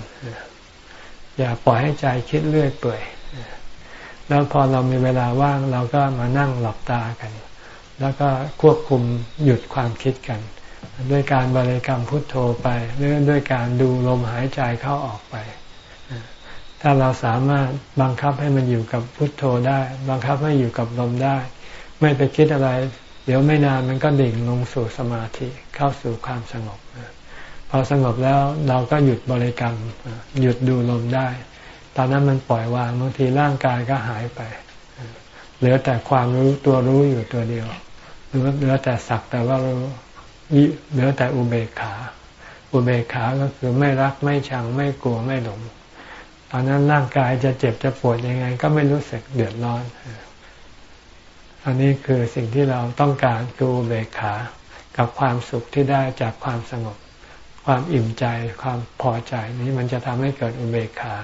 อย่าปล่อยให้ใจคิดเรื่อยเปื่อย แล้วพอเรามีเวลาว่างเราก็มานั่งหลับตากัน แล้วก็ควบคุมหยุดความคิดกัน ด้วยการบริกรรมพุทโธไปหรือด้วยการดูลมหายใจเข้าออกไป ถ้าเราสามารถบังคับให้มันอยู่กับพุทโธได้ บังคับให้อยู่กับลมได้ ไม่ไปคิดอะไร เดี๋ยวไม่นานมันก็ดิ่งลงสู่สมาธิเข้าสู่ความสงบพอสงบแล้วเราก็หยุดบริกรรมหยุดดูลมได้ ตอนนั้นมันปล่อยวางบางทีร่างกายก็หายไป เหลือแต่ความรู้ตัวรู้อยู่ตัวเดียวหรือเหลือแต่สักแต่ว่ารู้เหลือแต่อุเบกขา อุเบกขาก็คือไม่รักไม่ชังไม่กลัวไม่หลงตอนนั้นร่างกายจะเจ็บจะปวดยังไง ก็ไม่รู้สึกเดือดร้อน อันนี้คือสิ่งที่เราต้องการคืออุเบกขา กับความสุขที่ได้จากความสงบ ความอิ่มใจ ความพอใจนี้มันจะทำให้เกิดอุเบกขา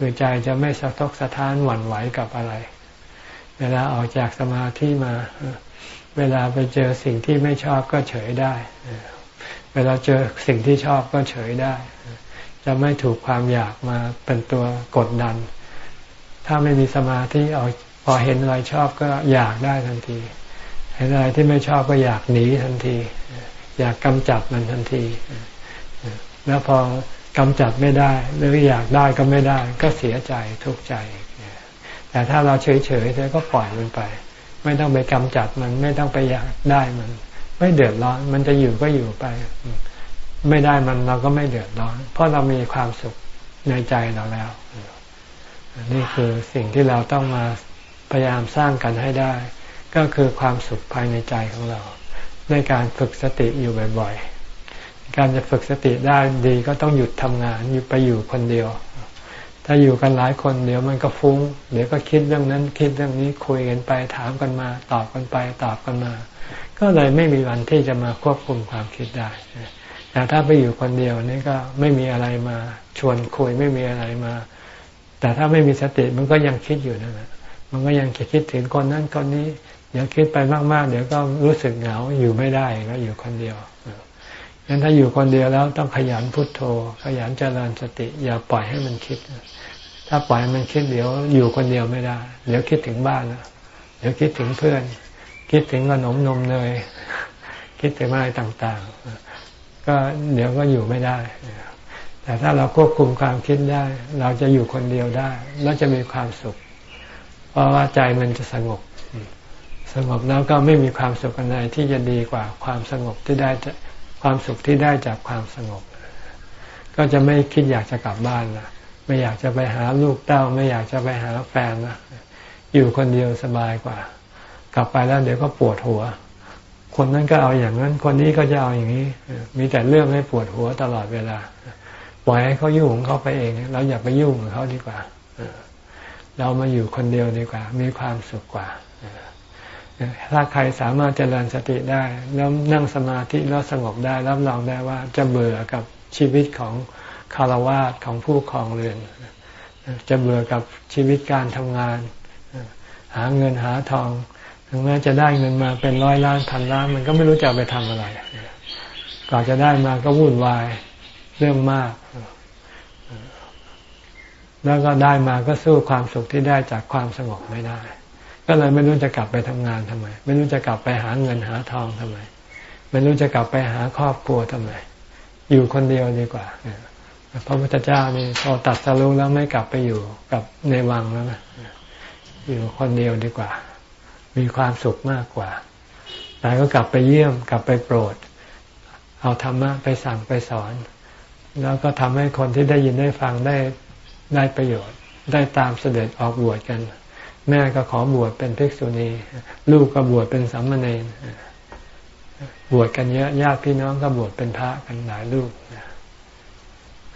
คือใจจะไม่สะทกสะท้านหวั่นไหวกับอะไร เวลาออกจากสมาธิมา เวลาไปเจอสิ่งที่ไม่ชอบก็เฉยได้ เวลาเจอสิ่งที่ชอบก็เฉยได้ จะไม่ถูกความอยากมาเป็นตัวกดดัน ถ้าไม่มีสมาธิออกพอเห็นอะไรชอบก็อยากได้ทันที เห็นอะไรที่ไม่ชอบก็อยากหนีทันที อยากกำจัดมันทันที แล้วพอ กำจัดไม่ได้ หรืออยากได้ก็ไม่ได้ ก็เสียใจทุกข์ใจ แต่ถ้าเราเฉยๆเราก็ปล่อยมันไป ไม่ต้องไปกำจัดมันไม่ต้องไปอยากได้มัน ไม่เดือดร้อน มันจะอยู่ก็อยู่ไป ไม่ได้มันเราก็ไม่เดือดร้อน เพราะเรามีความสุขในใจเราแล้วนี่คือสิ่งที่เราต้องมาพยายามสร้างกันให้ได้ ก็คือความสุขภายในใจของเราด้วยการฝึกสติอยู่บ่อยๆ การจะฝึกสติได้ดีก็ต้องหยุดทำงานอยู่ไปอยู่คนเดียว ถ้าอยู่กันหลายคนเดี๋ยวมันก็ฟุง้ง เดี๋ยวก็คิดเรื่องนั้นคิดเรื่องนี้คุยกันไปถามกันมา ตอบกันไปตอบกันมา ก็เลยไม่มีวันที่จะมาควบคุมความคิดได้แต่ถ้าไปอยู่คนเดียวนี่ก็ไม่มีอะไรมาชวนคุยไม่มีอะไรมา แต่ถ้าไม่มีสติมันก็ยังคิดอยู่นั่นแหละมันก็ยังคิดถึงคนนั้นคนนี้เดี๋ยวคิดไปมากๆ เดี๋ยวก็รู้สึกเหงาอยู่ไม่ได้ก็อยู่คนเดียว งั้นถ้าอยู่คนเดียวแล้วต้องขยันพุทโธ ขยันเจริญสติ อย่าปล่อยให้มันคิด ถ้าปล่อยมันคิดเดี๋ยวอยู่คนเดียวไม่ได้ เดี๋ยวคิดถึงบ้านเดี๋ยวคิดถึงเพื่อน คิดถึงขนมนมเนยคิดถึงอะไรต่างๆ ก็เดี๋ยวก็อยู่ไม่ได้ แต่ถ้าเราควบคุมความคิดได้ เราจะอยู่คนเดียวได้ แล้วจะมีความสุข เพราะว่าใจมันจะสงบ สงบแล้วก็ไม่มีความสุขอะไรที่จะดีกว่าความสงบที่ได้จะ ความสุขที่ได้จากความสงบ ก็จะไม่คิดอยากจะกลับบ้านละไม่อยากจะไปหาลูกเต้า ไม่อยากจะไปหาแฟนนะอยู่คนเดียวสบายกว่า กลับไปแล้วเดี๋ยวก็ปวดหัว คนนั้นก็เอาอย่างนั้น คนนี้ก็จะเอาอย่างนี้ มีแต่เรื่องให้ปวดหัวตลอดเวลาปล่อยให้เขายุ่งของเขาไปเองเราอย่าไปยุ่งกับเขาดีกว่าเรามาอยู่คนเดียวดีกว่า มีความสุขกว่า ถ้าใครสามารถเจริญสติได้ แล้วนั่งสมาธิแล้วสงบได้รับรองได้ว่าจะเบื่อกับชีวิตของคารวะของผู้ครองเรือน จะเบื่อกับชีวิตการทำงาน หาเงินหาทอง ถึงแม้จะได้เงินมาเป็นร้อยล้านพันล้าน มันก็ไม่รู้จะไปทำอะไรก่อนจะได้มาก็วุ่นวายเรื่องมาก แล้วก็ได้มาก็สู้ความสุขที่ได้จากความสงบไม่ได้ ก็เลยไม่รู้จะกลับไปทำงานทำไม ไม่รู้จะกลับไปหาเงินหาทองทำไม ไม่รู้จะกลับไปหาครอบครัวทำไม อยู่คนเดียวดีกว่าพระพุทธเจ้านี่พอตัดสรุแล้วไม่กลับไปอยู่กับในวังแล้วนะอยู่คนเดียวดีกว่า มีความสุขมากกว่าแต่ก็กลับไปเยี่ยมกลับไปโปรด เอาธรรมะไปสั่งไปสอน แล้วก็ทำให้คนที่ได้ยินได้ฟังได้ได้ประโยชน์ ได้ตามเสด็จออกบวชกัน แม่ก็ขอบวชเป็นภิกษุณี ลูกก็บวชเป็นสัมมาเนรบวชกันเยอะญาติพี่น้องก็บวชเป็นพระกันหลายลูก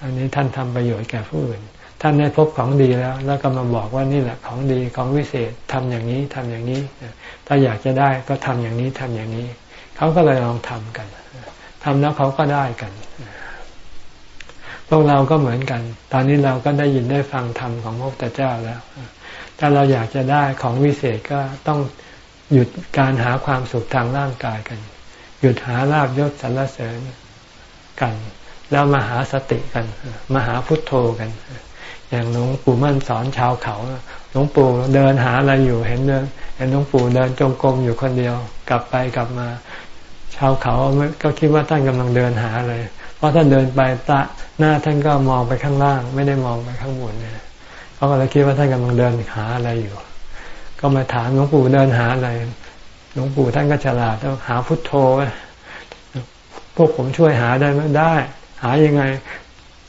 อันนี้ท่านทำประโยชน์แก่ผู้อื่น ท่านได้พบของดีแล้ว แล้วก็มาบอกว่านี่แหละของดีของวิเศษทำอย่างนี้ทำอย่างนี้ ถ้าอยากจะได้ก็ทำอย่างนี้ทำอย่างนี้ เขาก็เลยลองทำกันทำแล้วเขาก็ได้กัน พวกเราก็เหมือนกัน ตอนนี้เราก็ได้ยินได้ฟังธรรมของพระพุทธเจ้าแล้ว ถ้าเราอยากจะได้ของวิเศษก็ต้องหยุดการหาความสุขทางร่างกายกัน หยุดหาลาบยศสรรเสริญกัน แล้วมาหาสติกัน มาหาพุทโธกัน อย่างหลวงปู่มั่นสอนชาวเขาหลวงปู่เดินหาอะไรอยู่เห็นเดินเห็นหลวงปู่เดินจงกรมอยู่คนเดียว กลับไปกลับมา ชาวเขาก็คิดว่าท่านกำลังเดินหาอะไรเพราะท่านเดินไปตะหน้าท่านก็มองไปข้างล่าง ไม่ได้มองไปข้างบนเนี่ย เขาก็เลยคิดว่าท่านกำลังเดินหาอะไรอยู่ ก็มาถามหลวงปู่เดินหาอะไรหลวงปู่ท่านก็ฉลาดต้องหาพุทโธพวกผมช่วยหาได้ไหมได้ หายังไง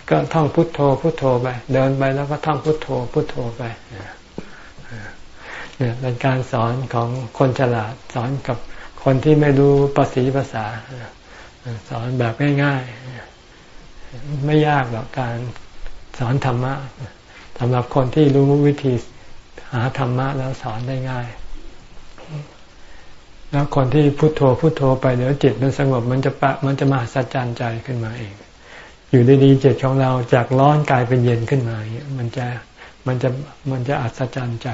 ก็ท่องพุทโธ พุทโธไป เดินไปแล้วก็ท่องพุทโธ พุทโธไปเนี่ยเป็นการสอนของคนฉลาดสอนกับคนที่ไม่รู้ภาษีภาษา สอนแบบง่ายๆ ไม่ยากหรอกการสอนธรรมะ สำหรับคนที่รู้วิธีหาธรรมะแล้วสอนได้ง่าย แล้วคนที่พุโทโธพุโทโธไปเดี๋ยวจิตมันสงบมันจะปะมันจะมาสัจจานใจขึ้นมาเอง อยู่ดีๆจิตของเราจากร้อนกลายเป็นเย็นขึ้นมาอย่างมันจะมันจะมันจะอัศจรรย์ใจ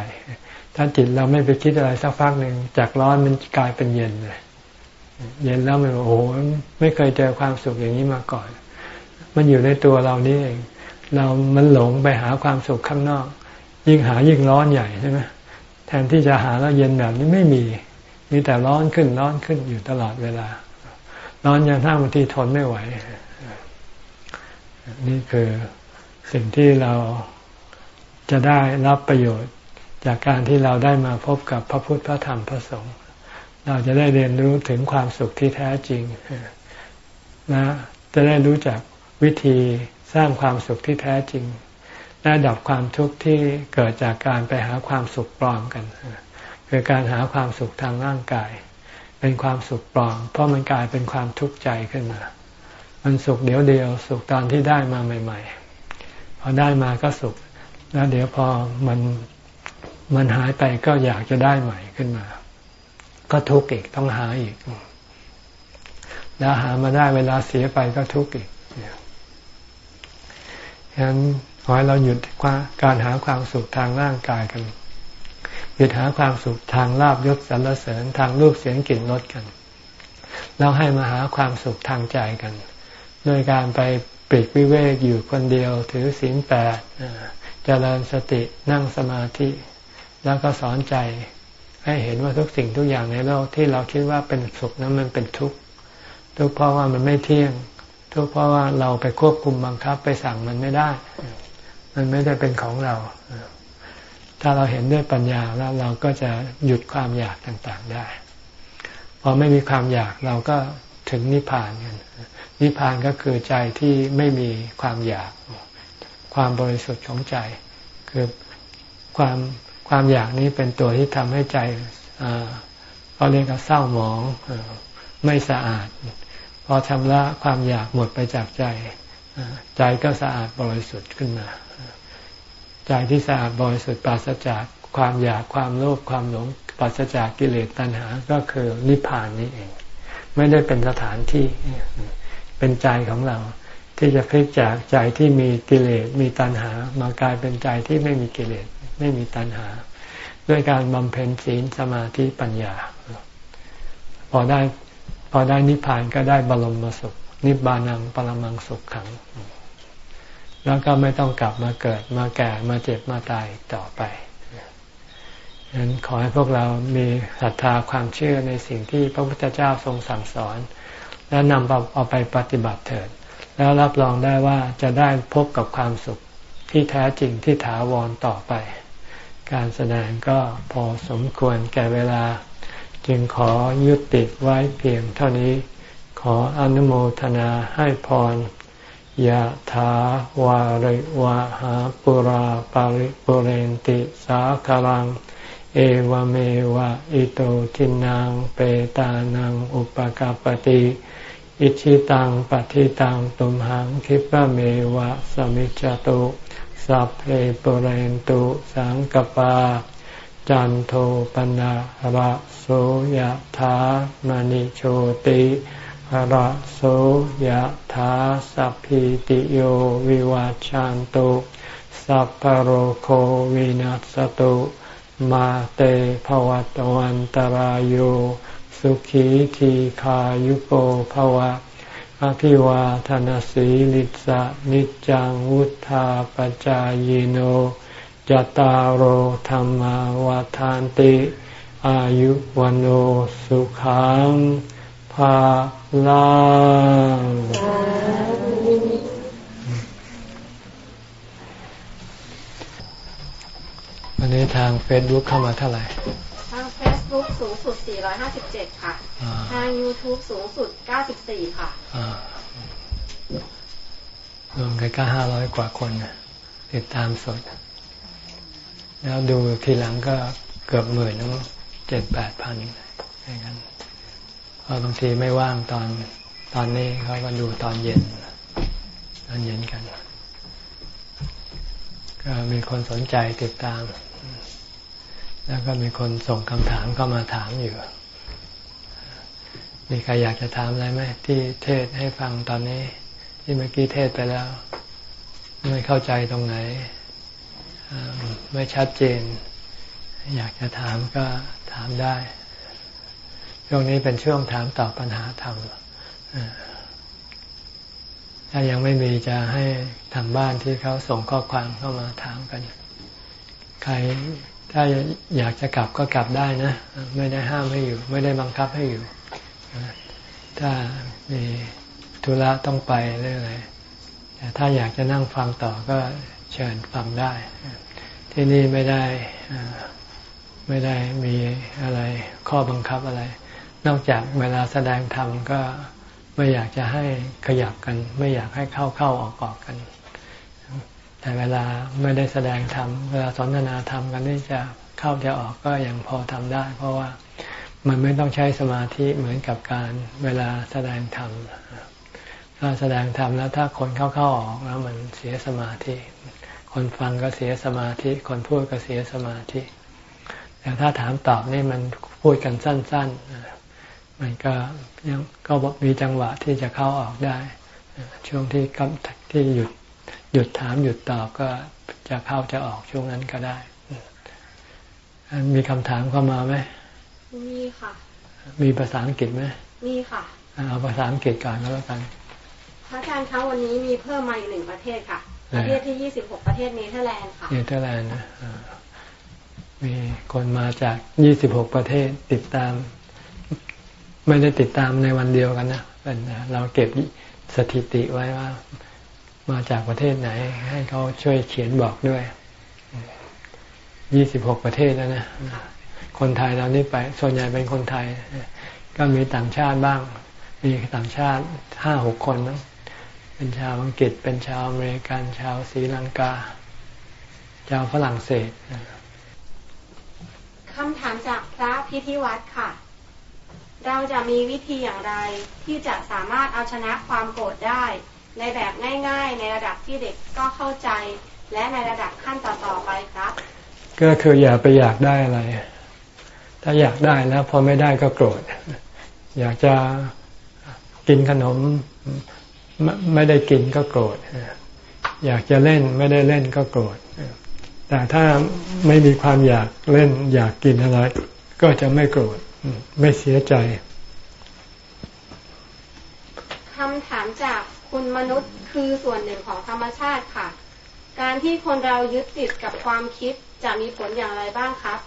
ถ้าจิตเราไม่ไปคิดอะไรสักพักหนึ่งจากร้อนมันกลายเป็นเย็นเลยเย็นแล้วมันโอ้โหไม่เคยเจอความสุขอย่างนี้มาก่อน มันอยู่ในตัวเรานี่เอง เรามันหลงไปหาความสุขข้างนอก ยิ่งหายิ่งร้อนใหญ่ใช่ไหมแทนที่จะหาแล้วเย็นแบบนี้ไม่มี มีแต่ร้อนขึ้นร้อนขึ้นอยู่ตลอดเวลา ร้อนอย่างท่าบางทีทนไม่ไหว นี่คือสิ่งที่เราจะได้รับประโยชน์จากการที่เราได้มาพบกับพระพุทธพระธรรมพระสงฆ์เราจะได้เรียนรู้ถึงความสุขที่แท้จริงนะจะได้รู้จักวิธี สร้างความสุขที่แท้จริง และดับความทุกข์ที่เกิดจากการไปหาความสุขปลอมกัน คือการหาความสุขทางร่างกาย เป็นความสุขปลอม เพราะมันกลายเป็นความทุกข์ใจขึ้นมา มันสุขเดี๋ยวเดียวสุขตอนที่ได้มาใหม่ ๆ พอได้มาก็สุข แล้วเดี๋ยวพอมันมันหายไปก็อยากจะได้ใหม่ขึ้นมา ก็ทุกข์อีกต้องหาอีก แล้วหามาได้เวลาเสียไปก็ทุกข์อีก ฉะนั้นขอให้เราหยุดการหาความสุขทางร่างกายกัน หยุดหาความสุขทางลาบยศสรรเสริญทางรูปเสียงกลิ่นรสกันแล้วให้มาหาความสุขทางใจกันโดยการไปปีกวิเวกอยู่คนเดียวถือศีลแปดเจริญสตินั่งสมาธิ แล้วก็สอนใจ ให้เห็นว่าทุกสิ่งทุกอย่างในโลกที่เราคิดว่าเป็นสุขนั้นมันเป็นทุกข์ทุกข์เพราะว่ามันไม่เที่ยง ทุกข์เพราะว่าเราไปควบคุมบังคับไปสั่งมันไม่ได้ มันไม่ได้เป็นของเรา ถ้าเราเห็นด้วยปัญญาแล้วเราก็จะหยุดความอยากต่างๆได้ พอไม่มีความอยากเราก็ถึงนิพพานกัน นิพพานก็คือใจที่ไม่มีความอยาก ความบริสุทธิ์ของใจ คือความความอยากนี้เป็นตัวที่ทำให้ใจเขาเรียกว่าเศร้าหมองไม่สะอาด พอชำระความอยากหมดไปจากใจ ใจก็สะอาดบริสุทธิ์ขึ้นมา ใจที่สะอาดบริสุทธิ์ปราศจากความอยากความโลภความหลงปราศจากกิเลสตัณหาก็คือนิพพานนี้เอง ไม่ได้เป็นสถานที่เป็นใจของเรา ที่จะพลิกจากใจที่มีกิเลสมีตัณหา มากลายเป็นใจที่ไม่มีกิเลสไม่มีตัณหา ด้วยการบำเพ็ญศีลสมาธิปัญญา พอได้ พอได้นิพพานก็ได้บรมมาสุข นิบานังปรมังสุขขัง แล้วก็ไม่ต้องกลับมาเกิดมาแก่มาเจ็บมาตายต่อไปฉะนั้นขอให้พวกเรามีศรัทธาความเชื่อในสิ่งที่พระพุทธเจ้าทรงสั่งสอน และนำเอาไปปฏิบัติเถิด แล้วรับรองได้ว่าจะได้พบกับความสุขที่แท้จริงที่ถาวรต่อไป การแสดงก็พอสมควรแก่เวลา จึงขอยุติไว้เพียงเท่านี้ ขออนุโมทนาให้พรยะถาวาริวะหาปุราปาริปุเรนติสาคลัง เอวเมวะอิโตทินังเปตานังอุปกาปติอิชิตังปฏิตังตุมหังคิปะเมวะสมิจจตุสัพเพปุเรนตุสังกปา จันโทปนะระโสยธามณิโชติระโสยธาสัพพิติโยวิวาจันตุ สัพพโรโควินัสตุ มาเตภวัตวันตารโยสุขีทีขายุโกภวะอภิวาทนสีลิสะนิจังวุธาปจายโน จตารโหธรรมวาทานติ อายุวันโอสุขังภาลังวันนี้ทางเฟซบุ๊กเข้ามาเท่าไหร่ ทางเฟซบุ๊กสูงสุด 457 ค่ะ ทาง YouTube สูงสุด 94 ค่ะรวมกันก็ห้าร้อยกว่าคน ติดตามสด แล้วดูทีหลังก็เกือบหมื่นนึงเจ็ดแปดพันอย่างนั้นเพราะบางทีไม่ว่างตอนตอนนี้เขาก็ดูตอนเย็น ตอนเย็นกัน ก็มีคนสนใจติดตาม แล้วก็มีคนส่งคำถามเข้ามาถามอยู่ มีใครอยากจะถามอะไรไหมที่เทศให้ฟังตอนนี้ ที่เมื่อกี้เทศไปแล้ว ไม่เข้าใจตรงไหน ไม่ชัดเจน อยากจะถามก็ถามได้ ช่วงนี้เป็นช่วงถามตอบปัญหาธรรมถ้ายังไม่มีจะให้ทางบ้านที่เขาส่งข้อความเข้ามาถามกัน ใครถ้าอยากจะกลับก็กลับได้นะ ไม่ได้ห้ามให้อยู่ ไม่ได้บังคับให้อยู่ ถ้ามีธุระต้องไปเรื่อยๆแต่ถ้าอยากจะนั่งฟังต่อก็ เชิญฟังได้ ที่นี่ไม่ได้ไม่ได้มีอะไรข้อบังคับอะไร นอกจากเวลาแสดงธรรมก็ไม่อยากจะให้ขยับกัน ไม่อยากให้เข้าเข้าออกออกกัน แต่เวลาไม่ได้แสดงธรรมเวลาสนทนาธรรมกันนี่จะเข้าจะออกก็ยังพอทำได้ เพราะว่ามันไม่ต้องใช้สมาธิเหมือนกับการเวลาแสดงธรรมถ้าแสดงธรรมแล้วถ้าคนเข้าเข้าออกแล้วมันเสียสมาธิ คนฟังก็เสียสมาธิ คนพูดก็เสียสมาธิ แต่ถ้าถามตอบนี่มันพูดกันสั้น ๆ มันก็ยังก็มีจังหวะที่จะเข้าออกได้ ช่วงที่กที่หยุดหยุดถามหยุดตอบก็จะเข้าจะออกช่วงนั้นก็ได้ มีคำถามเข้ามาไหม มีค่ะ มีภาษาอังกฤษไหม มีค่ะ เอาภาษาอังกฤษก่อนก็แล้วกัน พระอาจารย์คะวันนี้มีเพิ่มมาอีกหนึ่งประเทศค่ะ ประเทศที่ยี่สิบหกประเทศเนเธอร์แลนด์ค่ะเนเธอร์แลนด์นะมีคนมาจากยี่สิบหกประเทศติดตาม ไม่ได้ติดตามในวันเดียวกันนะไปเป็นเราเก็บสถิติไว้ว่า มาจากประเทศไหน ให้เขาช่วยเขียนบอกด้วยยี่สิบหกประเทศแล้วนะคนไทยเรานี่ไป ส่วนใหญ่เป็นคนไทย ก็มีต่างชาติบ้าง มีต่างชาติห้าหกคนนะ เป็นชาวอังกฤษ เป็นชาวอเมริกัน ชาวศรีลังกา ชาวฝรั่งเศสคำถามจากพระพิธิวัตรค่ะ เราจะมีวิธีอย่างไรที่จะสามารถเอาชนะความโกรธได้ ในแบบง่าย ๆ ในระดับที่เด็กก็เข้าใจ และในระดับขั้นต่อๆไปครับ ก็คืออย่าไปอยากได้อะไร ถ้าอยากได้แล้วพอไม่ได้ก็โกรธ อยากจะกินขนม ไม่ได้กินก็โกรธอยากจะเล่นไม่ได้เล่นก็โกรธแต่ถ้าไม่มีความอยากเล่น อยากกินอะไร ก็จะไม่โกรธไม่เสียใจคำถามจากคุณมนุษย์คือส่วนหนึ่งของธรรมชาติค่ะ การที่คนเรายึดติดกับความคิดจะมีผลอย่างไรบ้างครับ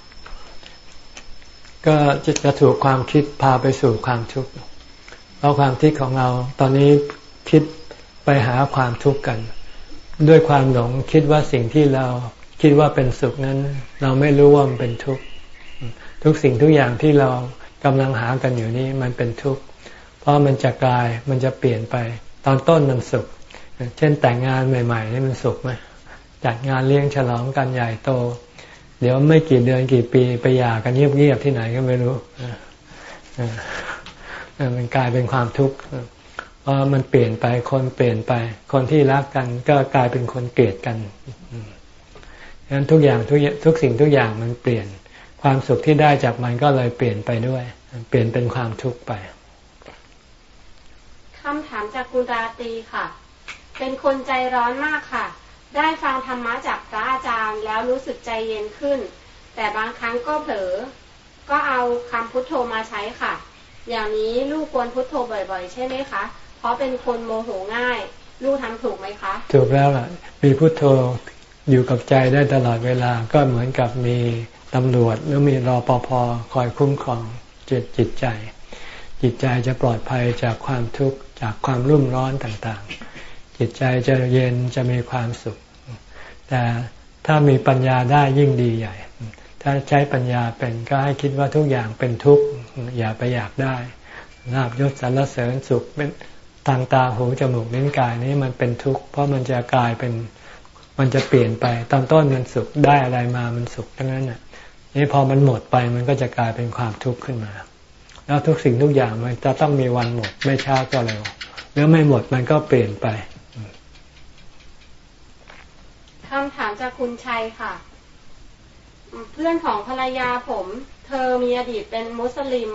ก็จะจะถูกความคิดพาไปสู่ความทุกข์เพราะความคิดของเราตอนนี้ คิดไปหาความทุกข์กัน ด้วยความหลงคิดว่าสิ่งที่เราคิดว่าเป็นสุขนั้น เราไม่รู้ว่ามันเป็นทุกข์ทุกสิ่งทุกอย่างที่เรากำลังหากันอยู่นี้มันเป็นทุกข์เพราะมันจะกลายมันจะเปลี่ยนไป ตอนต้นมันสุข เช่นแต่งงานใหม่ ๆ นี่มันสุขไหมจัดงานเลี้ยงฉลองกันใหญ่โต เดี๋ยวไม่กี่เดือนกี่ปีไปหย่ากันเงียบๆที่ไหนก็ไม่รู้มันกลายเป็นความทุกข์ พราะมันเปลี่ยนไปคนเปลี่ยนไป คนที่รักกันก็กลายเป็นคนเกลียดกันดังนั้นทุกอย่างทุกทุกสิ่งทุกอย่างมันเปลี่ยน ความสุขที่ได้จากมันก็เลยเปลี่ยนไปด้วย เปลี่ยนเป็นความทุกข์ไปคำถามจากคุณราตรีค่ะ เป็นคนใจร้อนมากค่ะ ได้ฟังธรรมะจากพระอาจารย์แล้วรู้สึกใจเย็นขึ้น แต่บางครั้งก็เผลอ ก็เอาคำพุทโธมาใช้ค่ะ อย่างนี้ลูกควรพุทโธบ่อย ๆ ใช่ไหมคะ เพราะเป็นคนโมโหง่าย ลูกทำถูกไหมคะ ถูกแล้วล่ะ มีพุโทโธอยู่กับใจได้ตลอดเวลาก็เหมือนกับมีตำรวจหรือมีรอปภคอยคุ้มครองจิตจิตใจ จิตใจจะปลอดภัยจากความทุกข์จากความรุ่มร้อนต่างๆ จิตใจจะเย็นจะมีความสุข แต่ถ้ามีปัญญาได้ยิ่งดีใหญ่ ถ้าใช้ปัญญาเป็นก็ให้คิดว่าทุกอย่างเป็นทุกข์อย่าไปอยากได้ลาบยศสรรเสริญสุขเป็น ทางตาหูจมูกลิ้นกายนี้มันเป็นทุกข์เพราะมันจะกลายเป็นมันจะเปลี่ยนไปตอนต้นมันสุขได้อะไรมามันสุขทั้งนั้นน่ะนี่พอมันหมดไปมันก็จะกลายเป็นความทุกข์ขึ้นมา แล้วทุกสิ่งทุกอย่างมันจะต้องมีวันหมดไม่ช้าก็เร็วหรือไม่หมดมันก็เปลี่ยนไปคำถามจากคุณชัยค่ะ เพื่อนของภรรยาผม เธอมีอดีตเป็นมุสลิม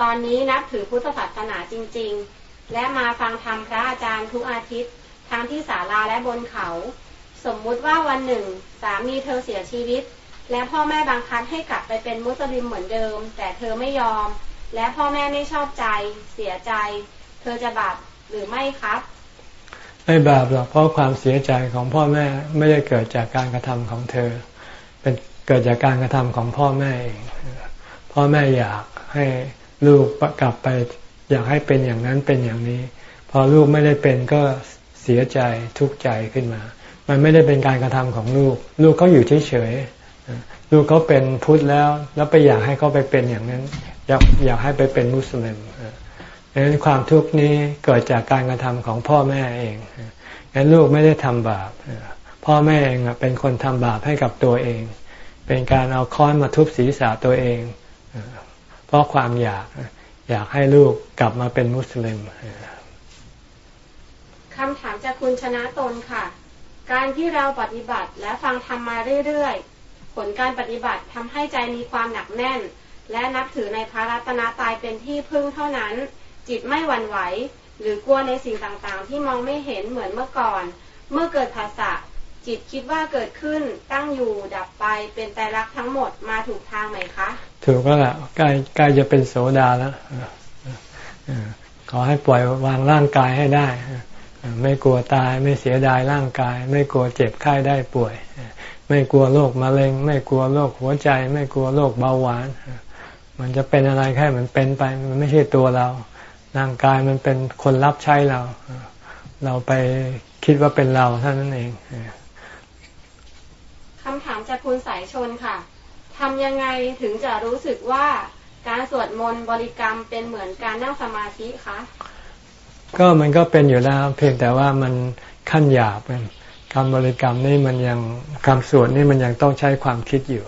ตอนนี้นับถือพุทธศาสนาจริง ๆ และมาฟังธรรมพระอาจารย์ทุกอาทิตย์ทั้งที่ศาลาและบนเขา สมมุติว่าวันหนึ่ง สามีเธอเสียชีวิต และพ่อแม่บังคับให้กลับไปเป็นมุสลิมเหมือนเดิม แต่เธอไม่ยอม และพ่อแม่ไม่ชอบใจ เสียใจ เธอจะบาปหรือไม่ครับ ไม่บาปหรอกเพราะความเสียใจของพ่อแม่ไม่ได้เกิดจากการกระทำของเธอ เป็นเกิดจากการกระทำของพ่อแม่เองพ่อแม่อยากให้ลูกกลับไป อยากให้เป็นอย่างนั้นเป็นอย่างนี้ พอลูกไม่ได้เป็นก็เสียใจทุกข์ใจขึ้นมา มันไม่ได้เป็นการกระทำของลูก ลูกเขาอยู่เฉยๆลูกเขาเป็นพุทธแล้ว แล้วไปอยากให้เขาไปเป็นอย่างนั้น อยากอยากให้ไปเป็นมุสลิมดังนั้นความทุกข์นี้เกิดจากการกระทำของพ่อแม่เองงั้นลูกไม่ได้ทำบาปพ่อแม่เองเป็นคนทำบาปให้กับตัวเอง เป็นการเอาค้อนมาทุบศีรษะตัวเอง เพราะความอยาก อยากให้ลูกกลับมาเป็นมุสลิมคำถามจากคุณชนะตนค่ะ การที่เราปฏิบัติและฟังธรรมมาเรื่อยๆ ผลการปฏิบัติทำให้ใจมีความหนักแน่น และนับถือในพระรัตนตายเป็นที่พึ่งเท่านั้น จิตไม่หวั่นไหว หรือกลัวในสิ่งต่างๆ ที่มองไม่เห็นเหมือนเมื่อก่อน เมื่อเกิดภาษะจิตคิดว่าเกิดขึ้นตั้งอยู่ดับไปเป็นใจรักทั้งหมดมาถูกทางไหมคะ ถูกแล้วแหละใกล้ใกล้จะเป็นโสดาแล้วขอให้ปล่อยวางร่างกายให้ได้ ไม่กลัวตายไม่เสียดายร่างกาย ไม่กลัวเจ็บไข้ได้ป่วย ไม่กลัวโรคมะเร็ง ไม่กลัวโรคหัวใจ ไม่กลัวโรคเบาหวาน มันจะเป็นอะไรแค่มันเป็นไป มันไม่ใช่ตัวเรา ร่างกายมันเป็นคนรับใช้เรา เราไปคิดว่าเป็นเราเท่านั้นเองคำถามจากคุณสายชนค่ะ ทำยังไงถึงจะรู้สึกว่าการสวดมนต์บริกรรมเป็นเหมือนการนั่งสมาธิคะก็มันก็เป็นอยู่แล้วเพียงแต่ว่ามันขั้นหยาบเป็นการบริกรรมนี่มันยังคำสวดนี่มันยังต้องใช้ความคิดอยู่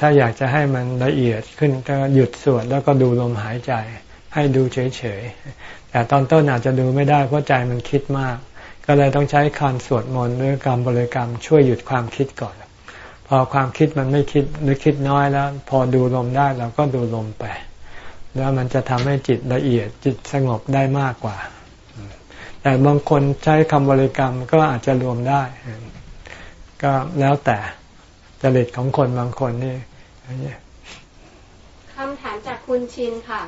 ถ้าอยากจะให้มันละเอียดขึ้นก็หยุดสวดแล้วก็ดูลมหายใจ ให้ดูเฉยๆแต่ตอนต้นอาจจะดูไม่ได้เพราะใจมันคิดมาก ก็เลยต้องใช้การสวดมนต์หรือการบริกรรมช่วยหยุดความคิดก่อน พอความคิดมันไม่คิดหรือคิดน้อยแล้ว พอดูลมได้เราก็ดูลมไป แล้วมันจะทำให้จิตละเอียดจิตสงบได้มากกว่า แต่บางคนใช้คำบริกรรมก็อาจจะรวมได้ ก็แล้วแต่จริตของคนบางคนนี่คำถามจากคุณชินค่ะ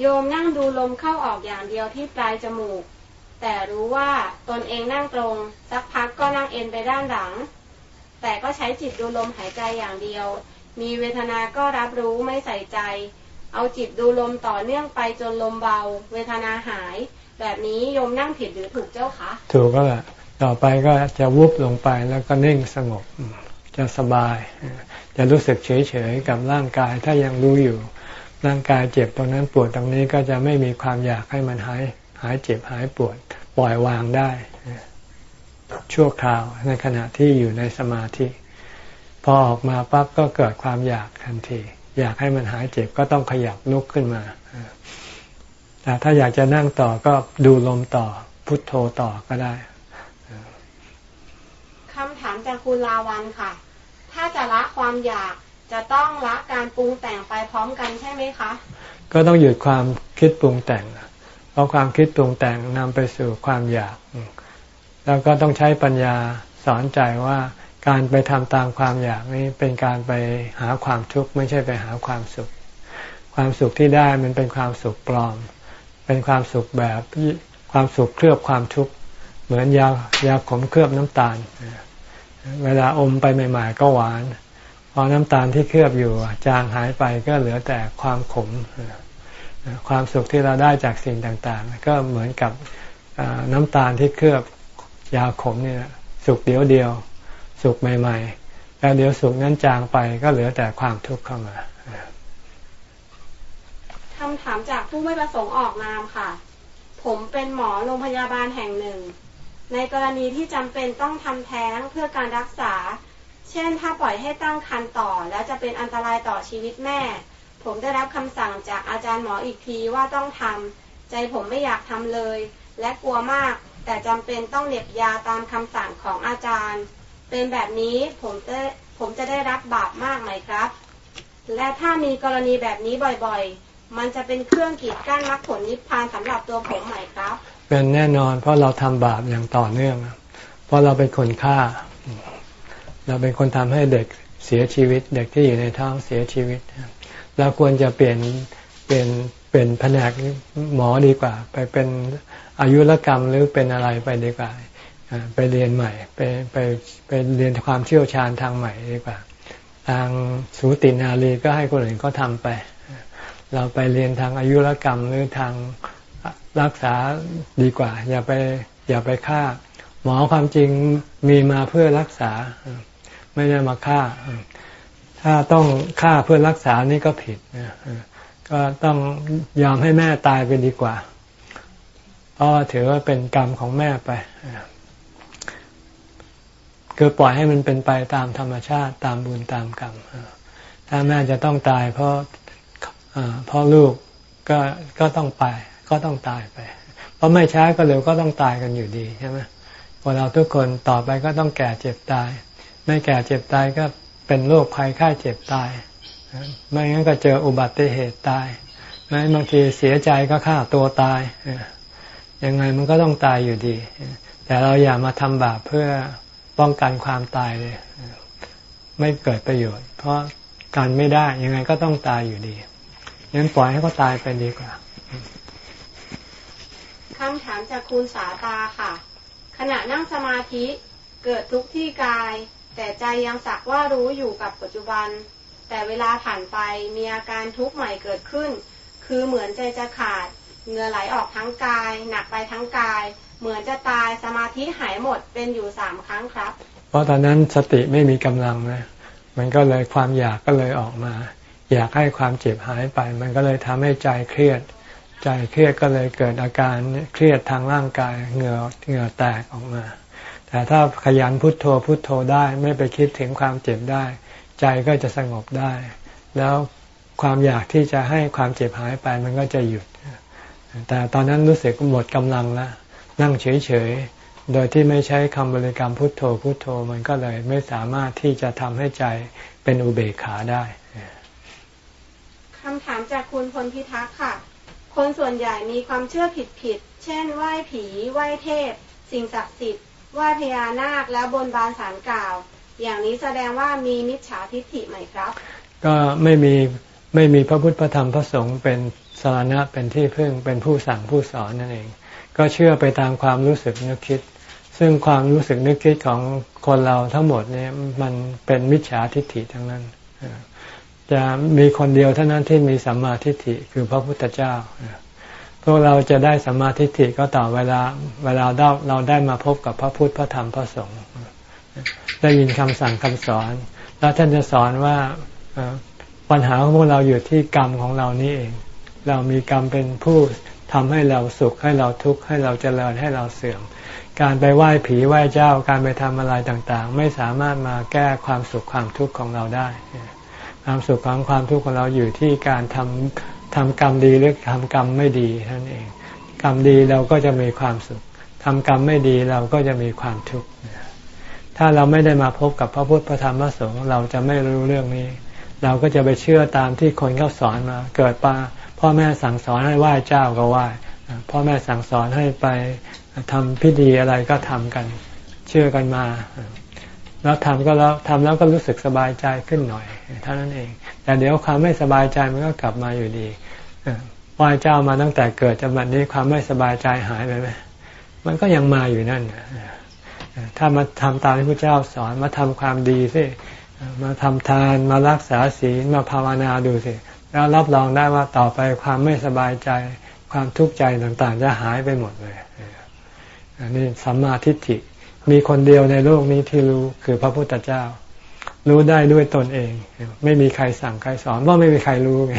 โยมนั่งดูลมเข้าออกอย่างเดียวที่ปลายจมูก แต่รู้ว่าตนเองนั่งตรง สักพักก็นั่งเอ็นไปด้านหลัง แต่ก็ใช้จิตดูลมหายใจอย่างเดียว มีเวทนาก็รับรู้ไม่ใส่ใจ เอาจิตดูลมต่อเนื่องไปจนลมเบา เวทนาหาย แบบนี้โยมนั่งผิดหรือถูกเจ้าคะ ถูกก็แหละต่อไปก็จะวุบลงไปแล้วก็นิ่งสงบจะสบาย จะรู้สึกเฉยๆกับร่างกายถ้ายังรู้อยู่ ร่างกายเจ็บตรงนั้นปวดตรงนี้ก็จะไม่มีความอยากให้มันหายหายเจ็บหายปวดปล่อยวางได้ ชั่วคราวในขณะที่อยู่ในสมาธิ พอออกมาปั๊บก็เกิดความอยากทันที อยากให้มันหายเจ็บก็ต้องขยับลุกขึ้นมาแต่ถ้าอยากจะนั่งต่อก็ดูลมต่อพุทโธต่อก็ได้คำถามจากคุณลาวันค่ะ ถ้าจะละความอยากจะต้องละการปรุงแต่งไปพร้อมกันใช่ไหมคะ ก็ต้องหยุดความคิดปรุงแต่ง เพราะความคิดปรุงแต่งนำไปสู่ความอยาก แล้วก็ต้องใช้ปัญญาสอนใจว่าการไปทำตามความอยากนี้เป็นการไปหาความทุกข์ไม่ใช่ไปหาความสุข ความสุขที่ได้มันเป็นความสุขปลอม เป็นความสุขแบบความสุขเคลือบความทุกข์เหมือนยายาขมเคลือบน้ำตาล เวลาอมไปใหม่ๆก็หวาน พอน้ำตาลที่เคลือบอยู่จางหายไปก็เหลือแต่ความขม ความสุขที่เราได้จากสิ่งต่างๆ ก็เหมือนกับน้ำตาลที่เคลือบ ยาขมเนี่ยสุกเดียวเดียว สุกใหม่ ๆ แล้วเดี๋ยวสุกนั้นจางไปก็เหลือแต่ความทุกข์เข้ามาคำถามจากผู้ไม่ประสงค์ออกนามค่ะ ผมเป็นหมอโรงพยาบาลแห่งหนึ่ง ในกรณีที่จำเป็นต้องทำแท้งเพื่อการรักษา เช่นถ้าปล่อยให้ตั้งครรภ์ต่อ แล้วจะเป็นอันตรายต่อชีวิตแม่ ผมได้รับคำสั่งจากอาจารย์หมออีกทีว่าต้องทำใจผมไม่อยากทำเลย และกลัวมาก แต่จำเป็นต้องเหน็บยาตามคำสั่งของอาจารย์ เป็นแบบนี้ผมจะผมจะได้รับบาปมากไหมครับ และถ้ามีกรณีแบบนี้บ่อยๆ มันจะเป็นเครื่องกีดกั้นมรรคผลนิพพานสำหรับตัวผมไหมครับ เป็นแน่นอนเพราะเราทำบาปอย่างต่อเนื่อง เพราะเราเป็นคนฆ่า เราเป็นคนทำให้เด็กเสียชีวิต เด็กที่อยู่ในท้องเสียชีวิตเราควรจะเปลี่ยนเป็นเป็นแผนกหมอดีกว่า ไปเป็น อายุรกรรมหรือเป็นอะไรไปดีกว่าไปเรียนใหม่ ไปไปไปเรียนความเชี่ยวชาญทางใหม่ดีกว่า ทางสูตินารีก็ให้คนอื่นเขาทำไป เราไปเรียนทางอายุรกรรมหรือทางรักษาดีกว่า อย่าไปอย่าไปฆ่า หมอความจริงมีมาเพื่อรักษา ไม่ได้มาฆ่า ถ้าต้องฆ่าเพื่อรักษานี่ก็ผิดก็ต้องยอมให้แม่ตายไปดีกว่า เพราะถือว่าเป็นกรรมของแม่ไป คือปล่อยให้มันเป็นไปตามธรรมชาติตามบุญตามกรรมถ้าแม่จะต้องตายเพราะเพราะลูกก็ก็ต้องไป ก็ต้องตายไป เพราะไม่ช้าก็เร็วก็ต้องตายกันอยู่ดีใช่ไหมพวกเราทุกคนต่อไปก็ต้องแก่เจ็บตาย ไม่แก่เจ็บตายก็เป็นโรคภัยไข้เจ็บตาย ไม่งั้นก็เจออุบัติเหตุตาย ไม่บางทีเสียใจก็ฆ่าตัวตาย ยังไงมันก็ต้องตายอยู่ดี แต่เราอย่ามาทำบาปเพื่อป้องกันความตายเลย ไม่เกิดประโยชน์ เพราะการไม่ได้ยังไงก็ต้องตายอยู่ดีงั้นปล่อยให้เขาตายไปดีกว่าคำถามจากคุณสาตาค่ะ ขณะนั่งสมาธิเกิดทุกที่กาย แต่ใจยังสักว่ารู้อยู่กับปัจจุบัน แต่เวลาผ่านไปมีอาการทุกข์ใหม่เกิดขึ้น คือเหมือนใจจะขาด เหงื่อไหลออกทั้งกาย หนักไปทั้งกาย เหมือนจะตายสมาธิหายหมดเป็นอยู่สามครั้งครับ เพราะตอนนั้นสติไม่มีกำลังนะมันก็เลยความอยากก็เลยออกมา อยากให้ความเจ็บหายไป มันก็เลยทำให้ใจเครียด ใจเครียดก็เลยเกิดอาการเครียดทางร่างกายเหงื่อเหงื่อแตกออกมา แต่ถ้าขยันพุทโธพุทโธได้ไม่ไปคิดถึงความเจ็บได้ ใจก็จะสงบได้ แล้วความอยากที่จะให้ความเจ็บหายไปมันก็จะหยุด แต่ตอนนั้นรู้สึกหมดกำลังแล้วนั่งเฉยๆ โดยที่ไม่ใช้คำบริกรรมพุทโธพุทโธมันก็เลยไม่สามารถที่จะทำให้ใจเป็นอุเบกขาได้คำถามจากคุณพลพิทักษ์ค่ะ คนส่วนใหญ่มีความเชื่อผิดๆ เช่นไหว้ผี ไหว้เทพ สิ่งศักดิ์สิทธิ์ ไหว้พญานาค แล้วบนบานสารกล่าว อย่างนี้แสดงว่ามีมิจฉาทิฏฐิไหมครับ ก็ไม่มีไม่มีพระพุทธพระธรรมพระสงฆ์เป็น สารณะเป็นที่พึ่งเป็นผู้สั่งผู้สอนนั่นเอง ก็เชื่อไปตามความรู้สึกนึกคิด ซึ่งความรู้สึกนึกคิดของคนเราทั้งหมดเนี่ยมันเป็นมิจฉาทิฏฐิทั้งนั้น จะมีคนเดียวเท่านั้นที่มีสัมมาทิฏฐิคือพระพุทธเจ้าพวกเราจะได้สัมมาทิฏฐิก็ต่อเวลาเวลาเราเราได้มาพบกับพระพุทธพระธรรมพระสงฆ์ได้ยินคำสั่งคำสอน แล้วท่านจะสอนว่าปัญหาของพวกเราอยู่ที่กรรมของเรานี่เอง เรามีกรรมเป็นผู้ทำให้เราสุขให้เราทุกข์ให้เราเจริญให้เราเสื่อม การไปไหว้ผีไหว้เจ้าการไปทำอะไรต่างๆ ไม่สามารถมาแก้ความสุขความทุกข์ของเราได้ ความสุขของความทุกข์ของเราอยู่ที่การทำทำกรรมดีหรือทำกรรมไม่ดีนั่นเอง กรรมดีเราก็จะมีความสุขทำกรรมไม่ดีเราก็จะมีความทุกข์ถ้าเราไม่ได้มาพบกับพระพุทธพระธรรมพระสงฆ์เราจะไม่รู้เรื่องนี้ เราก็จะไปเชื่อตามที่คนเขาสอนมา เกิดปา พ่อแม่สั่งสอนให้ไหว้เจ้าก็ไหว้พ่อแม่สั่งสอนให้ไปทำพิธีอะไรก็ทำกัน เชื่อกันมา แล้วทำก็แล้วทำแล้วก็รู้สึกสบายใจขึ้นหน่อยเท่านั้นเอง แต่เดี๋ยวความไม่สบายใจมันก็กลับมาอยู่ดีไหว้เจ้ามาตั้งแต่เกิดจนบัดนี้ความไม่สบายใจหายไปไหมมันก็ยังมาอยู่นั่นถ้ามาทำตามที่พระเจ้าสอนมาทำความดีสิมาทำทานมารักษาศีลมาภาวนาดูสิ แล้วรับรองได้ว่าต่อไปความไม่สบายใจ ความทุกข์ใจต่างๆ จะหายไปหมดเลยอันนี้สัมมาทิฏฐิมีคนเดียวในโลกนี้ที่รู้คือพระพุทธเจ้า รู้ได้ด้วยตนเอง ไม่มีใครสั่งใครสอนเพราไม่มีใครรู้ไง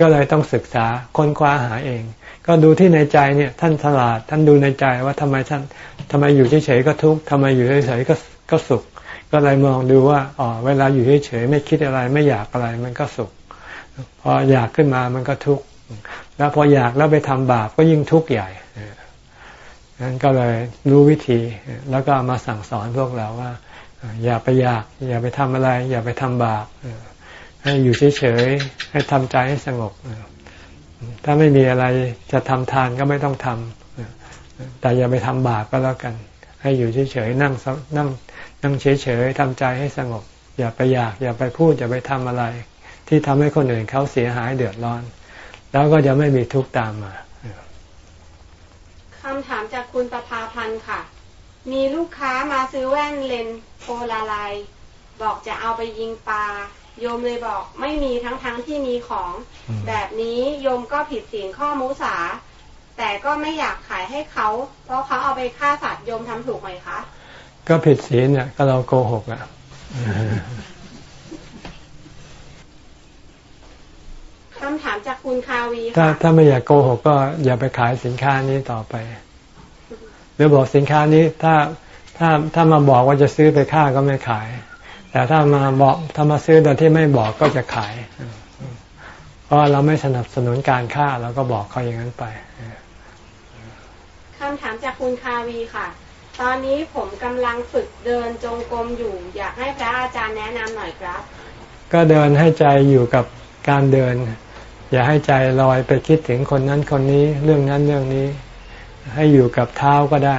ก็เลยต้องศึกษาค้นคว้าหาเอง ก็ดูที่ในใจเนี่ย ท่านฉลาด ท่านดูในใจว่าทำไมท่านทำไมอยู่เฉยๆก็ทุกข์ทำไมอยู่เฉยๆก็ก็สุข ก็เลยมองดูว่าอ๋อเวลาอยู่เฉยๆไม่คิดอะไรไม่อยากอะไรมันก็สุข พออยากขึ้นมามันก็ทุกข์แล้วพออยากแล้วไปทำบาปก็ยิ่งทุกข์ใหญ่นั้นก็เลยรู้วิธีแล้วก็มาสั่งสอนพวกเราว่า อย่าไปอยาก อย่าไปทำอะไร อย่าไปทำบาปให้อยู่เฉยๆให้ทำใจให้สงบถ้าไม่มีอะไรจะทำทานก็ไม่ต้องทำแต่อย่าไปทำบาปก็แล้วกัน ให้อยู่เฉยๆนั่งนั่งนั่งเฉยๆทำใจให้สงบ อย่าไปอยาก อย่าไปพูดอย่าไปทำอะไร ที่ทำให้คนอื่นเขาเสียหายเดือดร้อน แล้วก็จะไม่มีทุกข์ตามมาคำถามจากคุณประภาพันธ์ค่ะ มีลูกค้ามาซื้อแว่นเลนโพลาไลบอกจะเอาไปยิงปลาโยมเลยบอกไม่มีทั้งทั้งที่มีของ แบบนี้โยมก็ผิดศีลข้อมุสา แต่ก็ไม่อยากขายให้เขา เพราะเขาเอาไปฆ่าสัตว์โยมทำถูกไหมคะ ก็ผิดศีลเนี่ยก็เราโกหกอะ คำถามจากคุณคาวีถ้าถ้าไม่อยากโกหกก็อย่าไปขายสินค้านี้ต่อไป หรือบอกสินค้านี้ถ้าถ้าถ้ามาบอกว่าจะซื้อไปค่าก็ไม่ขาย แต่ถ้ามาบอกถ้ามาซื้อโดยที่ไม่บอกก็จะขาย เพราะเราไม่สนับสนุนการค่าเราก็บอกเขาอย่างนั้นไปคำถามจากคุณคาวีค่ะ ตอนนี้ผมกำลังฝึกเดินจงกรมอยู่ อยากให้พระอาจารย์แนะนำหน่อยครับ ก็เดินให้ใจอยู่กับการเดิน อย่าให้ใจลอยไปคิดถึงคนนั้นคนนี้เรื่องนั้นเรื่องนี้ ให้อยู่กับเท้าก็ได้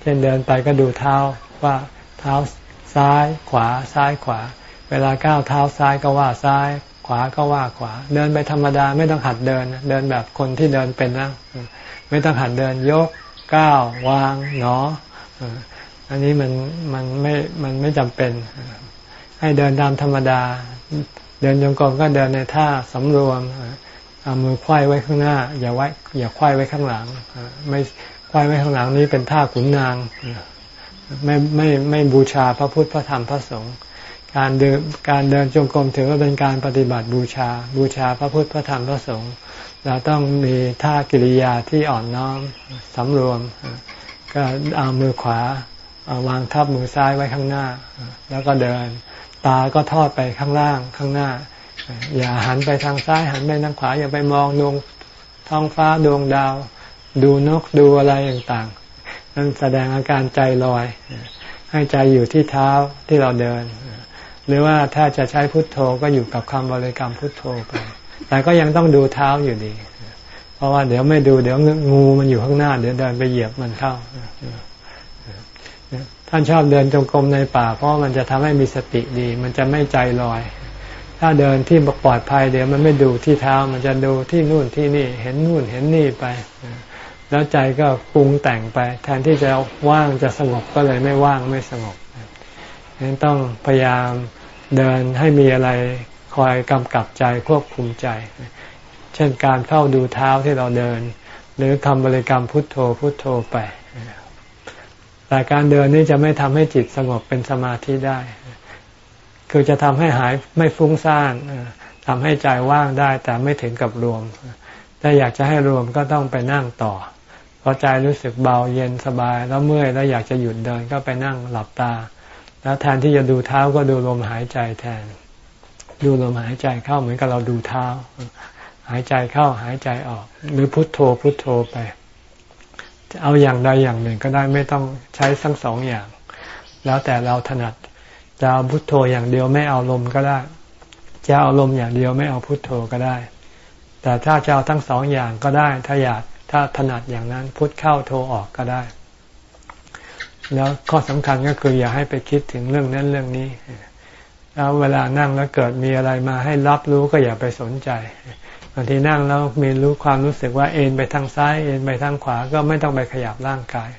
เช่นเดินไปก็ดูเท้าว่าเท้าซ้ายขวาซ้ายขวา เวลาก้าวเท้าซ้ายก็ว่าซ้าย ขวาก็ว่าขวา เดินไปธรรมดาไม่ต้องหัดเดิน เดินแบบคนที่เดินเป็นนะไม่ต้องหัดเดินยกก้าววางหนออันนี้มันมันไม่มันไม่จำเป็น ให้เดินตามธรรมดา เดินจงกรมก็เดินในท่าสำรวม เอามือควายไว้ข้างหน้า อย่าไว้ อย่าควายไว้ข้างหลังไม่ควายไว้ข้างหลังนี้เป็นท่าขุนนางไม่ไม่ไม่บูชาพระพุทธพระธรรมพระสงฆ์การเดินการเดินจงกรมถือว่าเป็นการปฏิบัติบูชา บูชาพระพุทธพระธรรมพระสงฆ์เราต้องมีท่ากิริยาที่อ่อนน้อมสำรวม ก็เอามือขวาวางทับมือซ้ายไว้ข้างหน้า แล้วก็เดิน ตาก็ทอดไปข้างล่างข้างหน้า อย่าหันไปทางซ้ายหันไปทางขวาอย่าไปมองดวงท้องฟ้าดวงดาว ดูนกดูอะไรต่างๆ นั่นแสดงอาการใจลอย ให้ใจอยู่ที่เท้าที่เราเดิน หรือว่าถ้าจะใช้พุทโธก็อยู่กับคำบริกรรมพุทโธไปแต่ก็ยังต้องดูเท้าอยู่ดี เพราะว่าเดี๋ยวไม่ดูเดี๋ยวงูมันอยู่ข้างหน้า เดี๋ยวเดินไปเหยียบมันเข้าท่านชอบเดินจงกรมในป่า เพราะมันจะทำให้มีสติดี มันจะไม่ใจลอย ถ้าเดินที่ปลอดภัยเดี๋ยวมันไม่ดูที่เท้ามันจะดูที่นู่นที่นี่ เห็นนู่นเห็นนี่ไป แล้วใจก็ปรุงแต่งไป แทนที่จะว่างจะสงบก็เลยไม่ว่างไม่สงบฉะนั้นต้องพยายามเดินให้มีอะไรคอยกำกับใจควบคุมใจ เช่นการเข้าดูเท้าที่เราเดิน หรือคำบริกรรมพุทโธพุทโธไปแต่การเดินนี้จะไม่ทำให้จิตสงบเป็นสมาธิได้ คือจะทำให้หายไม่ฟุ้งซ่านทำให้ใจว่างได้แต่ไม่ถึงกับรวม ถ้าอยากจะให้รวมก็ต้องไปนั่งต่อพอใจรู้สึกเบาเย็นสบายแล้วเมื่อยแล้วอยากจะหยุดเดินก็ไปนั่งหลับตา แล้วแทนที่จะดูเท้าก็ดูลมหายใจแทน ดูลมหายใจเข้าเหมือนกับเราดูเท้า หายใจเข้าหายใจออก หรือพุทโธพุทโธไปจะเอาอย่างใดอย่างหนึ่งก็ได้ไม่ต้องใช้ทั้งสองอย่าง แล้วแต่เราถนัด จะเอาพุทโธอย่างเดียวไม่เอาลมก็ได้ จะเอาลมอย่างเดียวไม่เอาพุทโธก็ได้ แต่ถ้าจะเอาทั้งสองอย่างก็ได้ ถ้าอยากถ้าถนัดอย่างนั้นพุทเข้าโธออกก็ได้ แล้วข้อสำคัญก็คืออย่าให้ไปคิดถึงเรื่องนั้นเรื่องนี้แล้วเวลานั่งแล้วเกิดมีอะไรมาให้รับรู้ก็อย่าไปสนใจบางทีนั่งแล้วมีรู้ความรู้สึกว่าเอ็นไปทางซ้ายเอ็นไปทางขวาก็ไม่ต้องไปขยับร่างกาย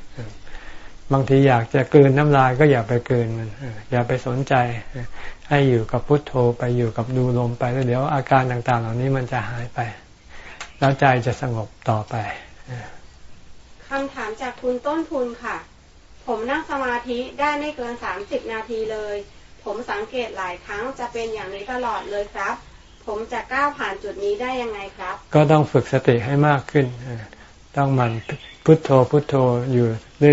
บางทีอยากจะกืนน้ำลายก็อย่าไปกืนมันอย่าไปสนใจ ให้อยู่กับพุทโธไปอยู่กับดูลมไปแล้วเดี๋ยวอาการต่างๆ เหล่านี้มันจะหายไป แล้วใจจะสงบต่อไปคำถามจากคุณต้นทุนค่ะ ผมนั่งสมาธิได้ไม่เกินสามสิบนาทีเลย ผมสังเกตหลายครั้งจะเป็นอย่างนี้ตลอดเลยครับ ผมจะก้าวผ่านจุดนี้ได้ยังไงครับ ก็ต้องฝึกสติให้มากขึ้น ต้องมันพุทโธพุทโธอยู่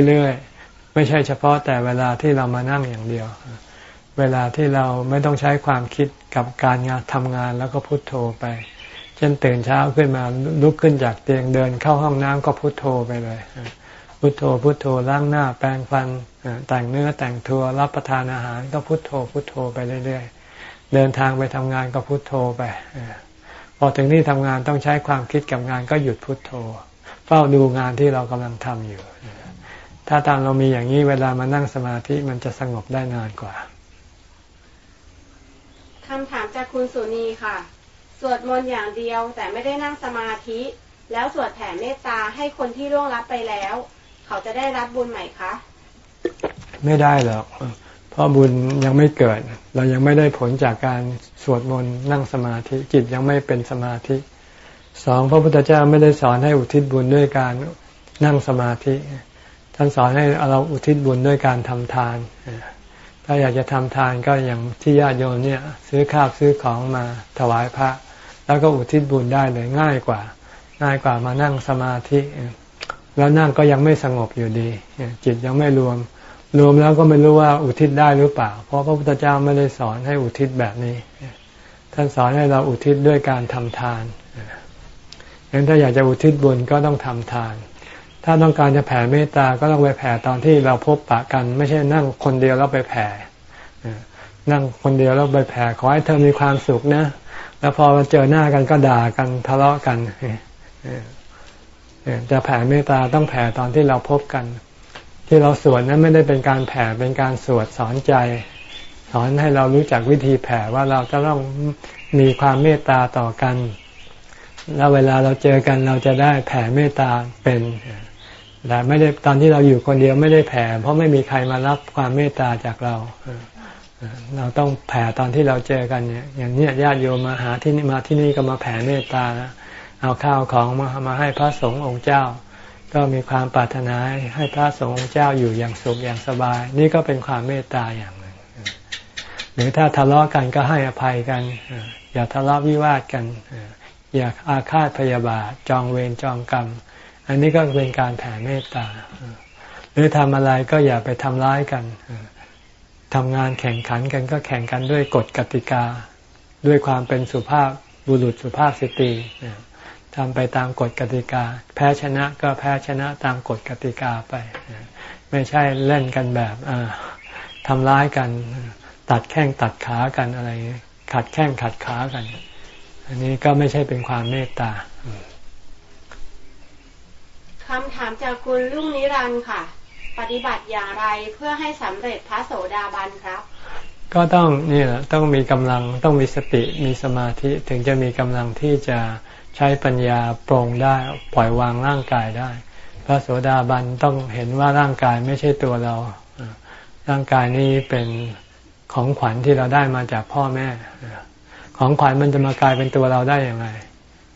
เรื่อยๆ ไม่ใช่เฉพาะแต่เวลาที่เรามานั่งอย่างเดียว เวลาที่เราไม่ต้องใช้ความคิดกับการงานทำงานแล้วก็พุทโธไป เช่นตื่นเช้าขึ้นมาลุกขึ้นจากเตียงเดินเข้าห้องน้ำก็พุทโธไปเลย พุทโธพุทโธล้างหน้าแปรงฟันแต่งเนื้อแต่งตัวรับประทานอาหารก็พุทโธพุทโธไปเรื่อยๆ เดินทางไปทำงานก็พุโทโธไปพอถึงที่ทำงานต้องใช้ความคิดกับงานก็หยุดพุดโทโธ เฝ้าดูงานที่เรากำลังทำอยู่ ถ้าตามเรามีอย่างนี้เวลามานั่งสมาธิมันจะสงบได้นานกว่าคำถามจากคุณสุนีค่ะ สวดมนต์อย่างเดียวแต่ไม่ได้นั่งสมาธิ แล้วสวดแผ่เมตตาให้คนที่ร่วงรับไปแล้ว เขาจะได้รับบุญไหมคะ ไม่ได้หรอกเพราะบุญยังไม่เกิด เรายังไม่ได้ผลจากการสวดมนต์นั่งสมาธิจิตยังไม่เป็นสมาธิสองพระพุทธเจ้าไม่ได้สอนให้อุทิศบุญด้วยการนั่งสมาธิ ท่านสอนให้เราอุทิศบุญด้วยการทำทาน ถ้าอยากจะทำทานก็อย่างที่ญาติโยมเนี่ย ซื้อข้าวซื้อของมาถวายพระ แล้วก็อุทิศบุญได้เลยง่ายกว่า ง่ายกว่ามานั่งสมาธิแล้วนั่งก็ยังไม่สงบอยู่ดี จิตยังไม่รวม รวมแล้วก็ไม่รู้ว่าอุทิศได้หรือเปล่า เพราะพระพุทธเจ้าไม่ได้สอนให้อุทิศแบบนี้ ท่านสอนให้เราอุทิศด้วยการทำทานงั้นถ้าอยากจะอุทิศบุญก็ต้องทำทาน ถ้าต้องการจะแผ่เมตตาก็ต้องไปแผ่ตอนที่เราพบปะกัน ไม่ใช่นั่งคนเดียวแล้วไปแผ่นั่งคนเดียวแล้วไปแผ่ขอให้เธอมีความสุขนะ แล้วพอมาเจอหน้ากันก็ด่ากันทะเลาะกันจะแผ่เมตตาต้องแผ่ตอนที่เราพบกัน ที่เราสวดนั้นไม่ได้เป็นการแผ่เป็นการสวดสอนใจ สอนให้เรารู้จักวิธีแผ่ว่าเราจะต้องมีความเมตตาต่อกัน แล้วเวลาเราเจอกันเราจะได้แผ่เมตตาเป็น แต่ไม่ได้ตอนที่เราอยู่คนเดียวไม่ได้แผ่ เพราะไม่มีใครมารับความเมตตาจากเราเราต้องแผ่ตอนที่เราเจอกันเนี่ย อย่างนี้ญาติโยมมาหาที่นี่มาที่นี่ก็มาแผ่เมตตานะเอาข้าวของมามาให้พระสงฆ์องค์เจ้า ก็มีความปรารถนาให้พระสงฆ์องค์เจ้าอยู่อย่างสุขอย่างสบาย นี่ก็เป็นความเมตตาอย่างหนึ่งหรือถ้าทะเลาะกันก็ให้อภัยกันอย่าทะเลาะวิวาทกันอย่าอาฆาตพยาบาทจองเวรจองกรรม อันนี้ก็เป็นการแผ่เมตตา หรือทำอะไรก็อย่าไปทำร้ายกันทำงานแข่งขันกันก็แข่งกันด้วยกฎกติกา ด้วยความเป็นสุภาพบุรุษสุภาพสตรีทำไปตามกฎกติกา แพ้ชนะก็แพ้ชนะตามกฎกติกาไป ไม่ใช่เล่นกันแบบทำร้ายกัน ตัดแข้งตัดขากันอะไร ขัดแข้งขัดขากัน อันนี้ก็ไม่ใช่เป็นความเมตตา คำถามจากคุณลุงนิรันด์ค่ะ ปฏิบัติอย่างไรเพื่อให้สำเร็จพระโสดาบันครับ ก็ต้องนี่แหละต้องมีกำลังต้องมีสติมีสมาธิถึงจะมีกำลังที่จะใช้ปัญญาปรงได้ปล่อยวางร่างกายได้ พระโสดาบันต้องเห็นว่าร่างกายไม่ใช่ตัวเรา ร่างกายนี้เป็นของขวัญที่เราได้มาจากพ่อแม่ ของขวัญมันจะมากลายเป็นตัวเราได้อย่างไร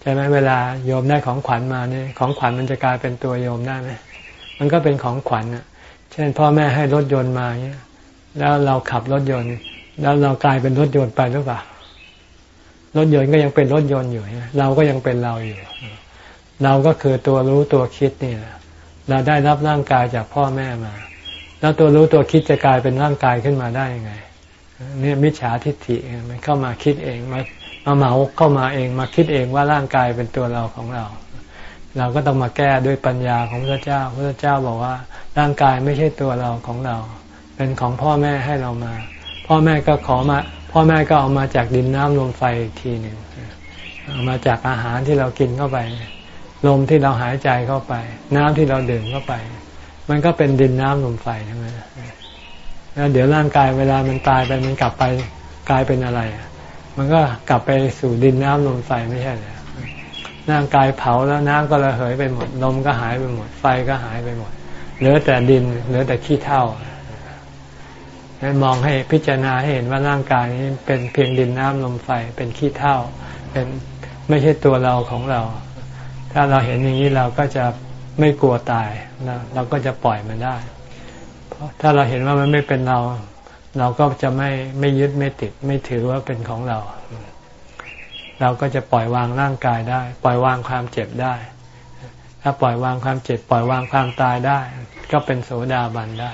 ใช่ไหมเวลาโยมได้ของขวัญมาเนี่ยของขวัญมันจะกลายเป็นตัวโยมได้ไหมมันก็เป็นของขวัญอะ เช่น พ่อแม่ให้รถยนต์มาเนี่ยแล้วเราขับรถยนต์ แล้วเรากลายเป็นรถยนต์ไปหรือเปล่ารถยนต์ก็ยังเป็นรถยนต์อยู่เราก็ยังเป็นเราอยู่ เราก็คือตัวรู้ตัวคิดนี่แหละเราได้รับร่างกายจากพ่อแม่มา แล้วตัวรู้ตัวคิดจะกลายเป็นร่างกายขึ้นมาได้ยังไงเนี่ยมิจฉาทิฏฐิมันเข้ามาคิดเองมา มาเหมาเข้ามาเองมาคิดเองว่าร่างกายเป็นตัวเราของเรา เราก็ต้องมาแก้ด้วยปัญญาของพระเจ้า พระเจ้าบอกว่าร่างกายไม่ใช่ตัวเราของเรา เป็นของพ่อแม่ให้เรามา พ่อแม่ก็ขอมา พ่อแม่ก็เอามาจากดินน้ำลมไฟอีกทีหนึ่งเอามาจากอาหารที่เรากินเข้าไป ลมที่เราหายใจเข้าไป น้ำที่เราดื่มเข้าไป มันก็เป็นดินน้ำลมไฟทั้งนั้นแล้วเดี๋ยวร่างกายเวลามันตายไปมันกลับไปกลายเป็นอะไร มันก็กลับไปสู่ดินน้ำลมไฟไม่ใช่เหรอร่างกายเผาแล้วน้ำก็ระเหยไปหมดลมก็หายไปหมด ไฟก็หายไปหมด เหลือแต่ดินเหลือแต่ขี้เถ้านั้มองให้พิจารณาให้เห็นว่าร่างกายนี้เป็นเพียงดินน้ำลมไฟเป็นขี้เถ้าเป็นไม่ใช่ตัวเราของเรา ถ้าเราเห็นอย่างนี้เราก็จะไม่กลัวตายเราก็จะปล่อยมันได้ เพราะถ้าเราเห็นว่ามันไม่เป็นเรา เราก็จะไม่ไม่ยึดไม่ติด ไม่ถือว่าเป็นของเรา เราก็จะปล่อยวางร่างกายได้ ปล่อยวางความเจ็บได้ ถ้าปล่อยวางความเจ็บ ปล่อยวางความตายได้ ก็เป็นโสดาบันได้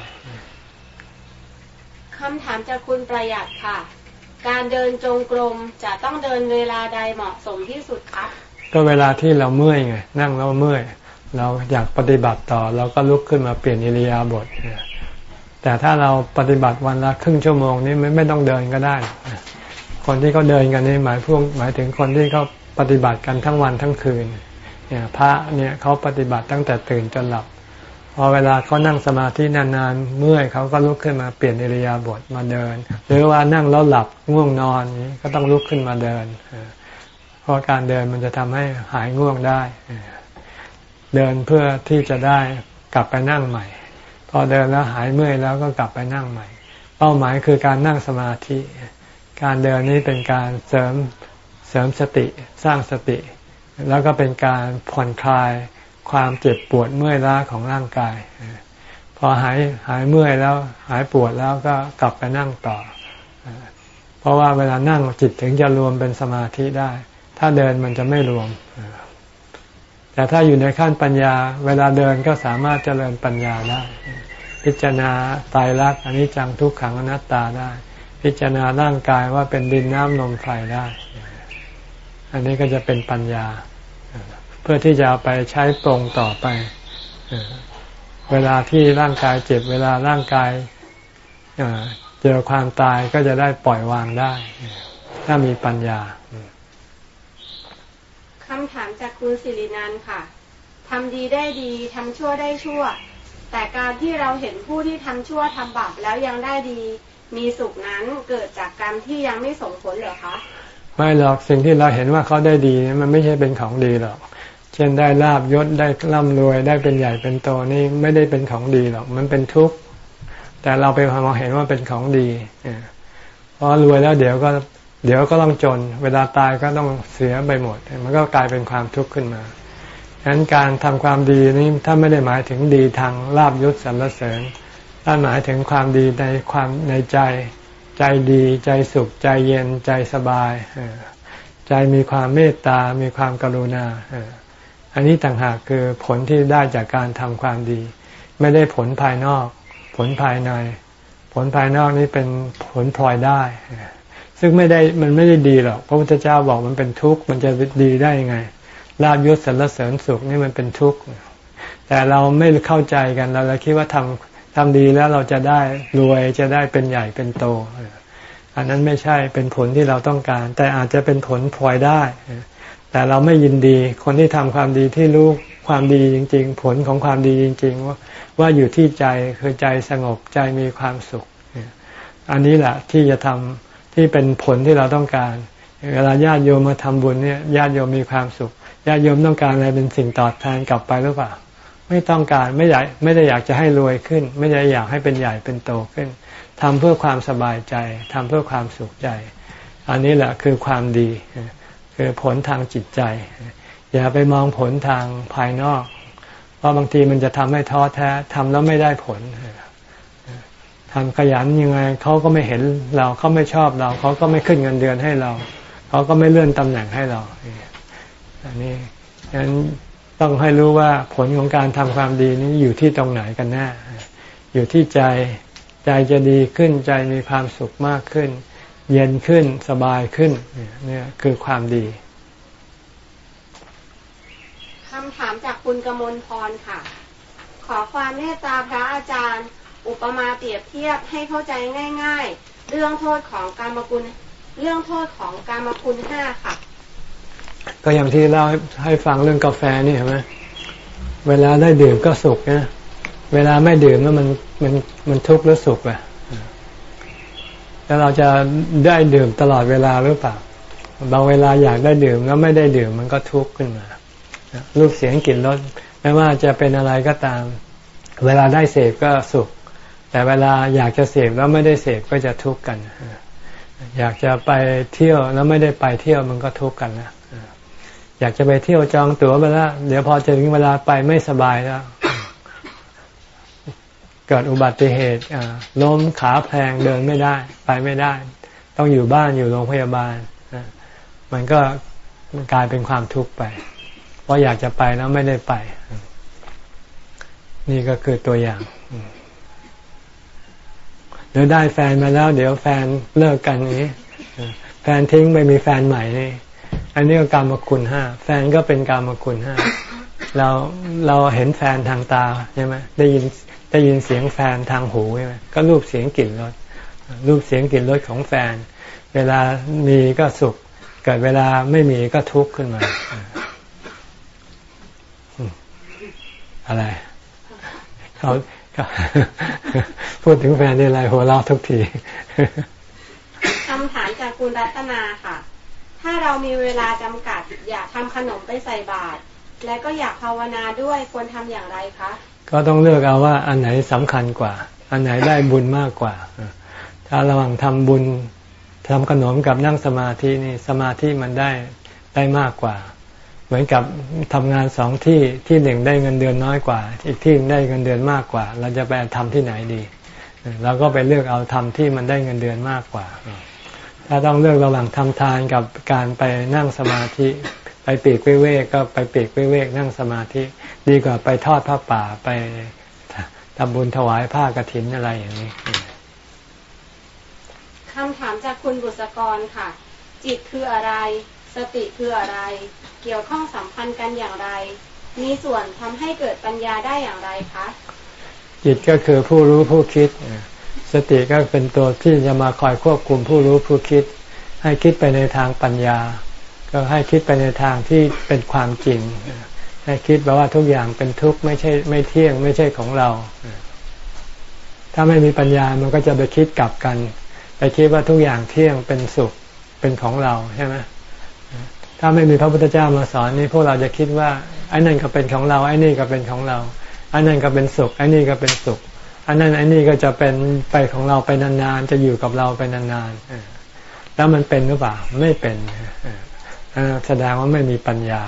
คำถามจากคุณประหยัดค่ะ การเดินจงกรมจะต้องเดินเวลาใดเหมาะสมที่สุดครับ ก็เวลาที่เราเมื่อยไงนั่งแล้วเมื่อย เราอยากปฏิบัติต่อ เราก็ลุกขึ้นมาเปลี่ยนอิริยาบถ แต่ถ้าเราปฏิบัติวันละครึ่งชั่วโมงนี้ไม่ไม่ต้องเดินก็ได้ คนที่เขาเดินกันนี่หมายพวกหมายถึงคนที่เขาปฏิบัติกันทั้งวันทั้งคืนเนี่ยพระเนี่ยเขาปฏิบัติตั้งแต่ตื่นจนหลับพอเวลาเขานั่งสมาธินานๆเมื่อยเขาก็ลุกขึ้นมาเปลี่ยนอิริยาบถมาเดิน หรือว่านั่งแล้วหลับง่วงนอนนี้ก็ต้องลุกขึ้นมาเดินเพราะการเดินมันจะทำให้หายง่วงได้ เดินเพื่อที่จะได้กลับไปนั่งใหม่ อเดินแล้วหายเมื่อยแล้วก็กลับไปนั่งใหม่ เป้าหมายคือการนั่งสมาธิ การเดินนี้เป็นการเสริมเสริมสติสร้างสติ แล้วก็เป็นการผ่อนคลายความเจ็บปวดเมื่อยล้าของร่างกาย พอหายหายเมื่อยแล้วหายปวดแล้วก็กลับไปนั่งต่อ เพราะว่าเวลานั่งจิตถึงจะรวมเป็นสมาธิได้ ถ้าเดินมันจะไม่รวม แต่ถ้าอยู่ในขั้นปัญญา เวลาเดินก็สามารถเจริญปัญญาได้ พิจารณาตายรักอันนี้จังทุกขังอนัตตาได้ พิจารณาร่างกายว่าเป็นดินน้ำลมไฟได้ อันนี้ก็จะเป็นปัญญา เพื่อที่จะเอาไปใช้ตรงต่อไป เวลาที่ร่างกายเจ็บ เวลาร่างกายเจอความตายก็จะได้ปล่อยวางได้ ถ้ามีปัญญาคำถามจากคุณสิรินันค่ะทำดีได้ดีทำชั่วได้ชั่ว แต่การที่เราเห็นผู้ที่ทำชั่วทำบาปแล้วยังได้ดี มีสุขนั้นเกิดจากกรรมที่ยังไม่ส่งผลเหรอคะไม่หรอกสิ่งที่เราเห็นว่าเขาได้ดีมันไม่ใช่เป็นของดีหรอกเช่นได้ลาบยศได้ร่ำรวยได้เป็นใหญ่เป็นโตนี่ไม่ได้เป็นของดีหรอกมันเป็นทุกข์แต่เราไปมองเห็นว่าเป็นของดีเพราะรวยแล้วเดี๋ยวก็เดี๋ยวก็ต้องจน เวลาตายก็ต้องเสียไปหมด มันก็กลายเป็นความทุกข์ขึ้นมา ฉะนั้นการทำความดีนี้ถ้าไม่ได้หมายถึงดีทางลาบยศสรรเสริญถ้าหมายถึงความดีในความในใจ ใจดีใจสุขใจเย็นใจสบาย ใจมีความเมตตา มีความกรุณา อันนี้ต่างหากคือผลที่ได้จากการทำความดี ไม่ได้ผลภายนอก ผลภายใน ผลภายนอกนี้เป็นผลพลอยได้ ซึ่งไม่ได้มันไม่ได้ดีหรอกพระพุทธเจ้าบอกมันเป็นทุกข์มันจะดีได้ยังไง ลาบยศสรรเสริญสุขนี่มันเป็นทุกข์แต่เราไม่เข้าใจกันเราเลยคิดว่าทำทำดีแล้วเราจะได้รวยจะได้เป็นใหญ่เป็นโต อันนั้นไม่ใช่เป็นผลที่เราต้องการ แต่อาจจะเป็นผลพลอยได้ แต่เราไม่ยินดีคนที่ทำความดีที่รู้ความดีจริง ๆ ผลของความดีจริง ๆ ว่าว่าอยู่ที่ใจคือใจสงบใจมีความสุข อันนี้แหละที่จะทำที่เป็นผลที่เราต้องการ เวลาญาติโยมมาทำบุญเนี่ยญาติโยมมีความสุข ญาติโยมต้องการอะไรเป็นสิ่งตอบแทนกลับไปหรือเปล่า ไม่ต้องการไม่อยากไม่ได้อยากจะให้รวยขึ้น ไม่ได้อยากให้เป็นใหญ่เป็นโตขึ้นทำเพื่อความสบายใจทำเพื่อความสุขใจ อันนี้แหละคือความดี คือผลทางจิตใจ อย่าไปมองผลทางภายนอก เพราะบางทีมันจะทำให้ท้อแท้ทำแล้วไม่ได้ผลทำขยันยังไงเขาก็ไม่เห็นเราเขาไม่ชอบเราเขาก็ไม่ขึ้นเงินเดือนให้เราเขาก็ไม่เลื่อนตำแหน่งให้เรา อันนี้ฉะนั้นต้องให้รู้ว่าผลของการทำความดีนี้อยู่ที่ตรงไหนกันแน่อยู่ที่ใจใจจะดีขึ้นใจมีความสุขมากขึ้น เย็นขึ้นสบายขึ้นเนี่ยคือความดีคำถามจากคุณกมลพรค่ะ ขอความเมตตาพระอาจารย์ อุปมาเปรียบเทียบให้เข้าใจง่าย ๆ เรื่องโทษของกรรมคุณเรื่องโทษของกรรมคุณห้าค่ะ ก็อย่างที่เล่าให้ฟังเรื่องกาแฟนี่เห็นไหมเวลาได้ดื่มก็สุขนะเวลาไม่ดื่มแล้วมันมันมันทุกข์หรือสุขอะแล้วเราจะได้ดื่มตลอดเวลาหรือเปล่า บางเวลาอยากได้ดื่มแล้วไม่ได้ดื่มมันก็ทุกข์ขึ้นมารูปเสียงกลิ่นรสไม่ว่าจะเป็นอะไรก็ตาม เวลาได้เสพก็สุข แต่เวลาอยากจะเสพแล้วไม่ได้เสพก็จะทุกข์กัน อยากจะไปเที่ยวแล้วไม่ได้ไปเที่ยวมันก็ทุกข์กันนะ อยากจะไปเที่ยวจองตั๋วไปแล้วเดี๋ยวพอจะถึงเวลาไปไม่สบายแล้ว เกิดอุบัติเหตุล้มขาแพงเดินไม่ได้ ไปไม่ได้ ต้องอยู่บ้านอยู่โรงพยาบาลมันก็กลายเป็นความทุกข์ไป เพราะอยากจะไปแล้วไม่ได้ไป นี่ก็คือตัวอย่างหรือได้แฟนมาแล้ว เดี๋ยวแฟนเลิกกันนี้ แฟนทิ้งไปมีแฟนใหม่นี่ อันนี้ก็กรรมคุณห้าแฟนก็เป็นกรรมคุณห้าเราเราเห็นแฟนทางตาใช่ไหมได้ยินได้ยินเสียงแฟนทางหูใช่ไหมก็รูปเสียงกลิ่นรสรูปเสียงกลิ่นรสของแฟน เวลามีก็สุข เกิดเวลาไม่มีก็ทุกข์ขึ้นมา อะไรเขาพูดถึงแฟนในไรหัวเราทุกทีคำถามจากคุณรัตนาค่ะ ถ้าเรามีเวลาจำกัด อยากทำขนมไปใส่บาตรและก็อยากภาวนาด้วยควรทำอย่างไรคะ ก็ต้องเลือกเอาว่าอันไหนสำคัญกว่า อันไหนได้บุญมากกว่า ถ้าระหว่างทำบุญทำขนมกับนั่งสมาธินี่สมาธิมันได้ได้มากกว่า เหมือนกับทำงานสองที่ที่หนึ่งได้เงินเดือนน้อยกว่า อีกที่ได้เงินเดือนมากกว่า เราจะไปทำที่ไหนดีเราก็ไปเลือกเอาทำที่มันได้เงินเดือนมากกว่า ถ้าต้องเลือกระหว่างทำทานกับการไปนั่งสมาธิไปปีกเวกก็ไปปีกเวกนั่งสมาธิ ดีกว่าไปทอดผ้าป่าไปทำบุญถวายผ้ากรถินอะไรอย่างนี้คำถามจากคุณบุษกรค่ะ จิตคืออะไร สติคืออะไร เกี่ยวข้องสัมพันธ์กันอย่างไร มีส่วนทำให้เกิดปัญญาได้อย่างไรคะ จิตก็คือผู้รู้ผู้คิด สติก็เป็นตัวที่จะมาคอยควบคุมผู้รู้ผู้คิด ให้คิดไปในทางปัญญา ก็ให้คิดไปในทางที่เป็นความจริง ให้คิดแบบว่าทุกอย่างเป็นทุกข์ไม่ใช่ไม่เที่ยงไม่ใช่ของเรา ถ้าไม่มีปัญญามันก็จะไปคิดกลับกัน ไปคิดว่าทุกอย่างเที่ยงเป็นสุขเป็นของเราใช่ไหมถ้าไม่มีพระพุทธเจ้ามาสอนนี่พวกเราจะคิดว่าไอ้นั่นก็เป็นของเราไอ้นี่ก็เป็นของเราไอ้นั่นก็เป็นสุขไอ้นี่ก็เป็นสุข อันนั้นอ้นี่ก็จะเป็นไปของเราไปนานๆ จะอยู่กับเราไปนานๆแล้วมันเป็นหรือเปล่าไม่เป็นแสดงว่าไม่มีปัญญา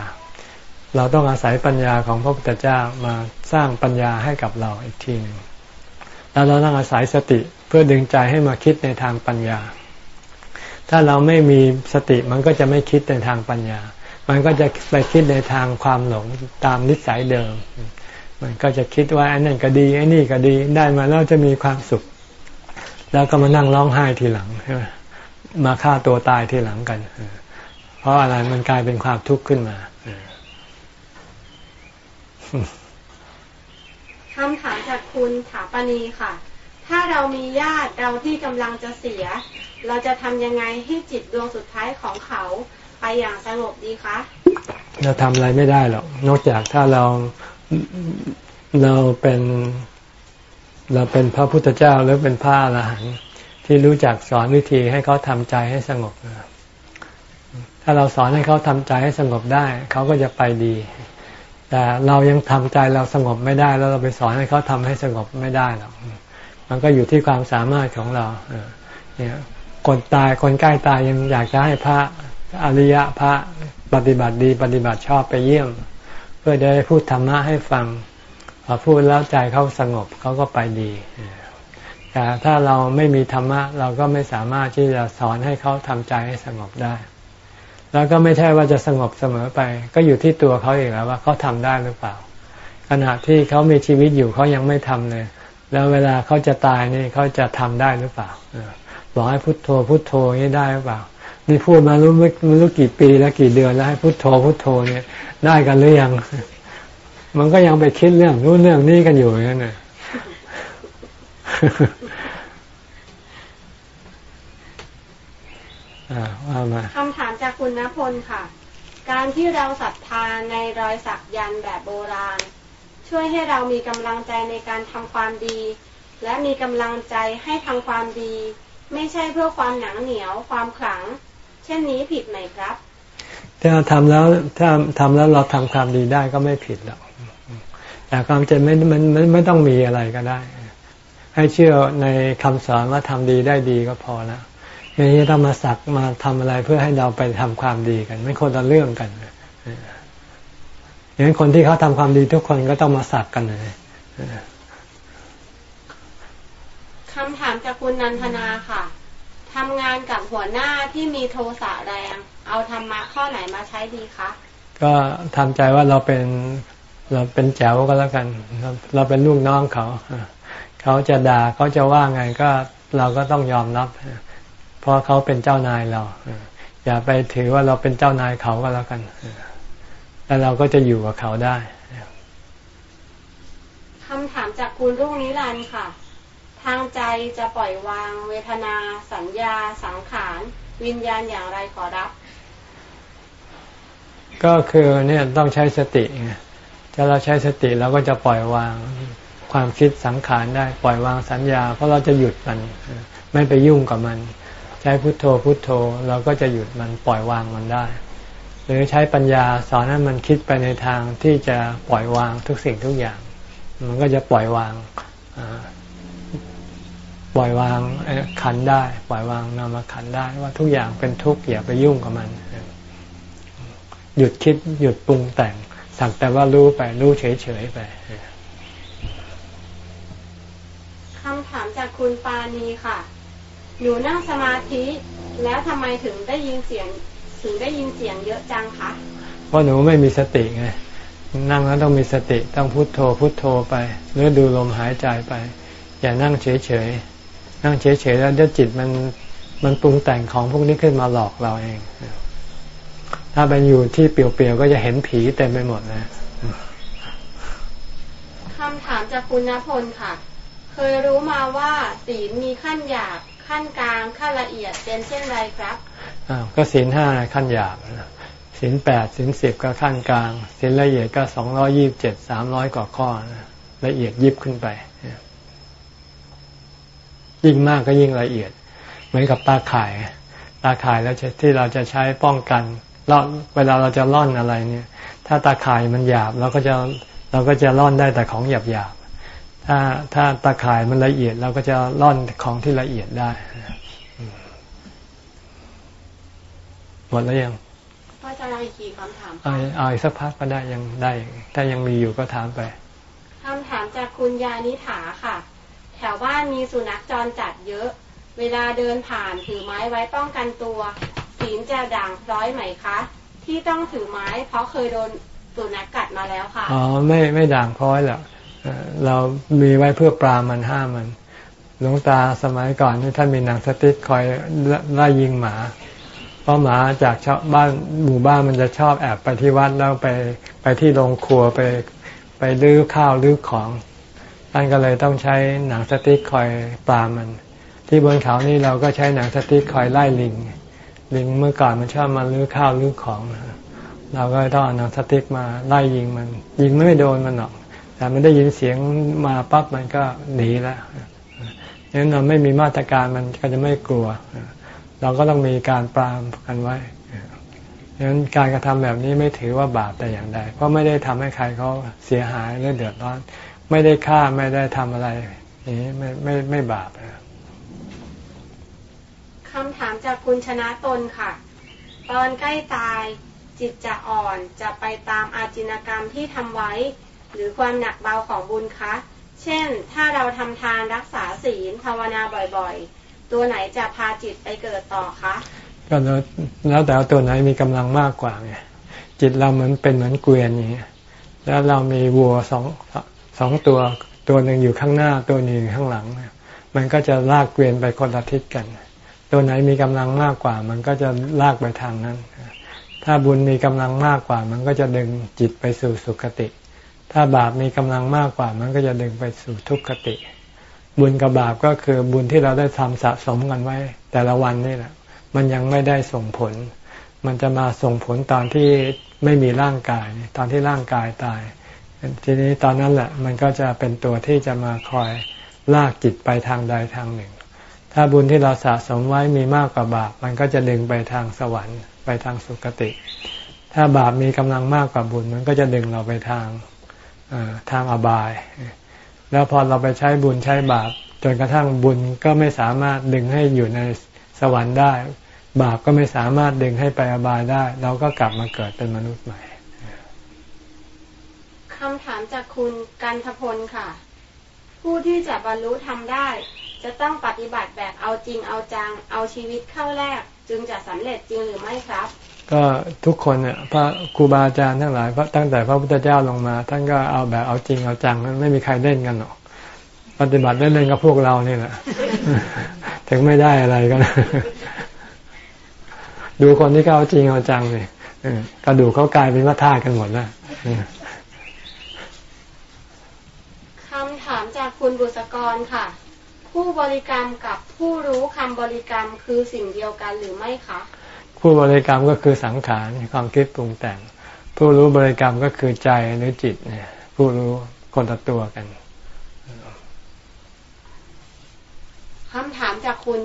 เราต้องอาศัยปัญญาของพระพุทธเจ้ามาสร้างปัญญาให้กับเราอีกทีหนึ่งแล้วเราต้องอาศัยสติเพื่อดึงใจให้มาคิดในทางปัญญา ถ้าเราไม่มีสติมันก็จะไม่คิดในทางปัญญา มันก็จะไปคิดในทางความหลงตามนิสัยเดิม มันก็จะคิดว่าไอ้นั่นก็ดีไอ้นี่ก็ดีได้มาแล้วจะมีความสุข แล้วก็มานั่งร้องไห้ทีหลังใช่ไหมมาฆ่าตัวตายทีหลังกัน เพราะอะไรมันกลายเป็นความทุกข์ขึ้นมาคำถามจากคุณถาปณีค่ะ ถ้าเรามีญาติเราที่กำลังจะเสีย เราจะทำยังไงให้จิตดวงสุดท้ายของเขาไปอย่างสงบดีคะ เราทำอะไรไม่ได้หรอก นอกจากถ้าเรา เราเป็นเราเป็นพระพุทธเจ้าหรือเป็นพระอรหันต์ที่รู้จักสอนวิธีให้เขาทำใจให้สงบ ถ้าเราสอนให้เขาทำใจให้สงบได้ เขาก็จะไปดี แต่เรายังทำใจเราสงบไม่ได้ แล้วเราไปสอนให้เขาทำให้สงบไม่ได้หรอกมันก็อยู่ที่ความสามารถของเราเนี่ยคนตายคนใกล้ตายยังอยากจะให้พระอริยะพระปฏิบัติดี ปฏิบัติชอบไปเยี่ยม เพื่อได้พูดธรรมะให้ฟังพอพูดแล้วใจเขาสงบเขาก็ไปดี แต่ถ้าเราไม่มีธรรมะ เราก็ไม่สามารถที่จะสอนให้เขาทำใจให้สงบได้ แล้วก็ไม่ใช่ว่าจะสงบเสมอไป ก็อยู่ที่ตัวเขาเองแล้วว่าเขาทำได้หรือเปล่า ขณะที่เขามีชีวิตอยู่เขายังไม่ทำเลย แล้วเวลาเขาจะตายนี่เขาจะทำได้หรือเปล่าบอกให้พุโทโธพุโทโธนี่ได้หรือเปล่านี่พูดมารู้ไม่รู้กี่ปีแล้วกี่เดือนแล้วให้พุโทโธพุโทโธเนี่ย ได้กันหรือยัง มันก็ยังไปคิดเรื่องนู้นเรื่องนี้กันอยู่อย่างนั้นน่ะว่ามาคำถามจากคุณณพลค่ะ การที่เราศรัทธาในรอยสักยันแบบโบราณ ช่วยให้เรามีกำลังใจในการทำความดี และมีกำลังใจให้ทำความดี ไม่ใช่เพื่อความหนังเหนียวความขลัง เช่นนี้ผิดไหมครับ ถ้าทำแล้วถ้าทำแล้วเราทำความดีได้ก็ไม่ผิดหรอกแต่ความจริงไม่มันไม่ต้องมีอะไรก็ได้ ให้เชื่อในคำสอนว่าทำดีได้ดีก็พอแล้วไม่ใช่ต้องมาสักมาทำอะไรเพื่อให้เราไปทำความดีกัน ไม่คนละเรื่องกันอย่างนั้นคนที่เขาทำความดีทุกคนก็ต้องมาสักกันเลยคำถามจากคุณนันทนาค่ะทำงานกับหัวหน้าที่มีโทสะแรง เอาธรรมะข้อไหนมาใช้ดีคะก็ทำใจว่าเราเป็นเราเป็นแจ๋วก็แล้วกัน เราเป็นลูกน้องเขา เขาจะด่าเขาจะว่าไงก็เราก็ต้องยอมรับ เพราะเขาเป็นเจ้านายเรา อย่าไปถือว่าเราเป็นเจ้านายเขาก็แล้วกัน แล้วเราก็จะอยู่กับเขาได้คำถามจากคุณรุ่งนิรันด์ค่ะ ทางใจจะปล่อยวางเวทนา สัญญา สังขาร วิญญาณอย่างไรขอรับ ก็คือเนี่ยต้องใช้สติไงถ้าเราใช้สติเราก็จะปล่อยวางความคิดสังขารได้ปล่อยวางสัญญา เพราะเราจะหยุดมัน ไม่ไปยุ่งกับมัน ใช้พุทโธพุทโธเราก็จะหยุดมันปล่อยวางมันได้ หรือใช้ปัญญาสอนให้มันคิดไปในทางที่จะปล่อยวางทุกสิ่งทุกอย่าง มันก็จะปล่อยวางปล่อยวางขันได้ ปล่อยวางนามขันได้ว่าทุกอย่างเป็นทุกข์อย่าไปยุ่งกับมัน หยุดคิดหยุดปรุงแต่ง สักแต่ว่ารู้ไปรู้เฉยๆไปคำถามจากคุณปานีค่ะ หนูนั่งสมาธิ แล้วทำไมถึงได้ยินเสียงถึงได้ยินเสียงเยอะจังคะเพราะหนูไม่มีสติไงนั่งแล้วต้องมีสติต้องพุโทโธพุโทโธไป หรือดูลมหายใจไป อย่านั่งเฉยๆนั่งเฉยๆแล้วเดี๋ยวจิตมันมันปรุงแต่งของพวกนี้ขึ้นมาหลอกเราเอง ถ้าเป็นอยู่ที่เปลี่ยวๆก็จะเห็นผีเต็มไปหมดนะคำถามจากคุณณพลค่ะ เคยรู้มาว่าศีลมีขั้นหยาบขั้นกลางขั้นละเอียดเป็นเช่นไรครับอ้าวก็ศีลห้าขั้นหยาบศีลแปดศีลสิบก็ขั้นกลางศีลละเอียดก็สองร้อยี่บเจ็ดสามร้อยกว่าข้อละเอียดยิบขึ้นไป ยิ่งมากก็ยิ่งละเอียด เหมือนกับตาข่าย ตาข่ายแล้วที่เราจะใช้ป้องกัน ล่อนเวลาเราจะล่อนอะไรเนี่ย ถ้าตาข่ายมันหยาบเราก็จะเราก็จะล่อนได้แต่ของหยาบหยาบถ้าถ้าตาข่ายมันละเอียดเราก็จะล่อนของที่ละเอียดได้หมดแล้วยังพ่อจะเอาอีกกี่คำถามเอาเอาอีกสักพักก็ได้ยังได้ถ้ายังมีอยู่ก็ถามไปคำถามจากคุณยานิถาค่ะ แถวบ้านมีสุนัขจรจัดเยอะ เวลาเดินผ่านถือไม้ไว้ป้องกันตัว ศีลจะด่างพร้อยไหมคะ ที่ต้องถือไม้ เพราะเคยโดนสุนัขกัดมาแล้วค่ะ อ๋อไม่ไม่ด่างพร้อยหรอกเรามีไว้เพื่อปรามันห้ามมันหลวงตาสมัยก่อนนี่ท่านมีหนังสติ๊กคอยไล่ยิงหมา เพราะหมาจากชาวบ้านหมู่บ้านมันจะชอบแอบไปที่วัดแล้วไปไปที่โรงครัวไปไปลื้อข้าวลื้อของท่านก็เลยต้องใช้หนังสติ๊กคอยปรามัน ที่บนเขานี่เราก็ใช้หนังสติ๊กคอยไล่ลิง ลิงเมื่อก่อนมันชอบมาลื้อข้าวลื้อของ เราก็ต้องเอาหนังสติ๊กมาไล่ยิงมัน ยิงไม่โดนมันหรอก แต่มันได้ยินเสียงมาปั๊บมันก็หนีแล้วดังนั้นเราไม่มีมาตรการมันก็จะไม่กลัว เราก็ต้องมีการปรามกันไว้ดังนั้นการกระทำแบบนี้ไม่ถือว่าบาปแต่อย่างใด เพราะไม่ได้ทำให้ใครเขาเสียหายหรือเดือดร้อน ไม่ได้ฆ่าไม่ได้ทำอะไรนี้ไม่ไม่ไม่บาปนะ คำถามจากคุณชนะตนค่ะ ตอนใกล้ตายจิตจะอ่อนจะไปตามอาจินกรรมที่ทำไว้ หรือความหนักเบาของบุญคะ เช่น ถ้าเราทำทานรักษาศีลภาวนาบ่อยๆ ตัวไหนจะพาจิตไปเกิดต่อคะก็แล้วแล้วแต่ตัวไหนมีกำลังมากกว่าไงจิตเราเหมือนเป็นเหมือนเกวียนอย่างเงี้ยแล้วเรามีวัวสองสองตัวตัวหนึ่งอยู่ข้างหน้าตัวหนึ่งอยู่ข้างหลัง มันก็จะลากเกวียนไปคนละทิศกัน ตัวไหนมีกำลังมากกว่า มันก็จะลากไปทางนั้น ถ้าบุญมีกำลังมากกว่า มันก็จะดึงจิตไปสู่สุคติ ถ้าบาปมีกำลังมากกว่า มันก็จะดึงไปสู่ทุกขติ บุญกับบาปก็คือบุญที่เราได้ทำสะสมกันไว้ แต่ละวันนี่แหละ มันยังไม่ได้ส่งผล มันจะมาส่งผลตอนที่ไม่มีร่างกาย ตอนที่ร่างกายตาย ทีนี้ตอนนั้นแหละ มันก็จะเป็นตัวที่จะมาคอยลากจิตไปทางใดทางหนึ่ง ถ้าบุญที่เราสะสมไว้มีมากกว่าบาป มันก็จะดึงไปทางสวรรค์ ไปทางสุคติ ถ้าบาปมีกำลังมากกว่าบุญ มันก็จะดึงเราไปทางทางอบาย แล้วพอเราไปใช้บุญใช้บาป จนกระทั่งบุญก็ไม่สามารถดึงให้อยู่ในสวรรค์ได้ บาปก็ไม่สามารถดึงให้ไปอบายได้ เราก็กลับมาเกิดเป็นมนุษย์ใหม่คำถามจากคุณกันทพลค่ะ ผู้ที่จะบรรลุทำได้ จะต้องปฏิบัติแบบเอาจริงเอาจัง เอาชีวิตเข้าแรก จึงจะสำเร็จจริงหรือไม่ครับ ก็ทุกคนเนี่ยพระครูบาอาจารย์ทั้งหลายพระตั้งแต่พระพุทธเจ้าลงมาท่านก็เอาแบบเอาจริงเอาจังไม่มีใครเล่นกันหรอก ปฏิบัติเล่นๆกับพวกเรานี่แหละถึงไม่ได้อะไรกันดูคนที่เขาเอาจริงเอาจังเลยเออกระดูกเขากลายเป็นวัฏฏากันหมดแล้วเออคำถามจากคุณบุษกรค่ะ ผู้บริกรรมกับผู้รู้คำบริกรรมคือสิ่งเดียวกันหรือไม่คะ ผู้บริกรรมก็คือสังขารความคิดปรุงแต่ง ผู้รู้บริกรรมก็คือใจหรือจิตเนี่ยผู้รู้คนละตัวกันคำถามจากคุณ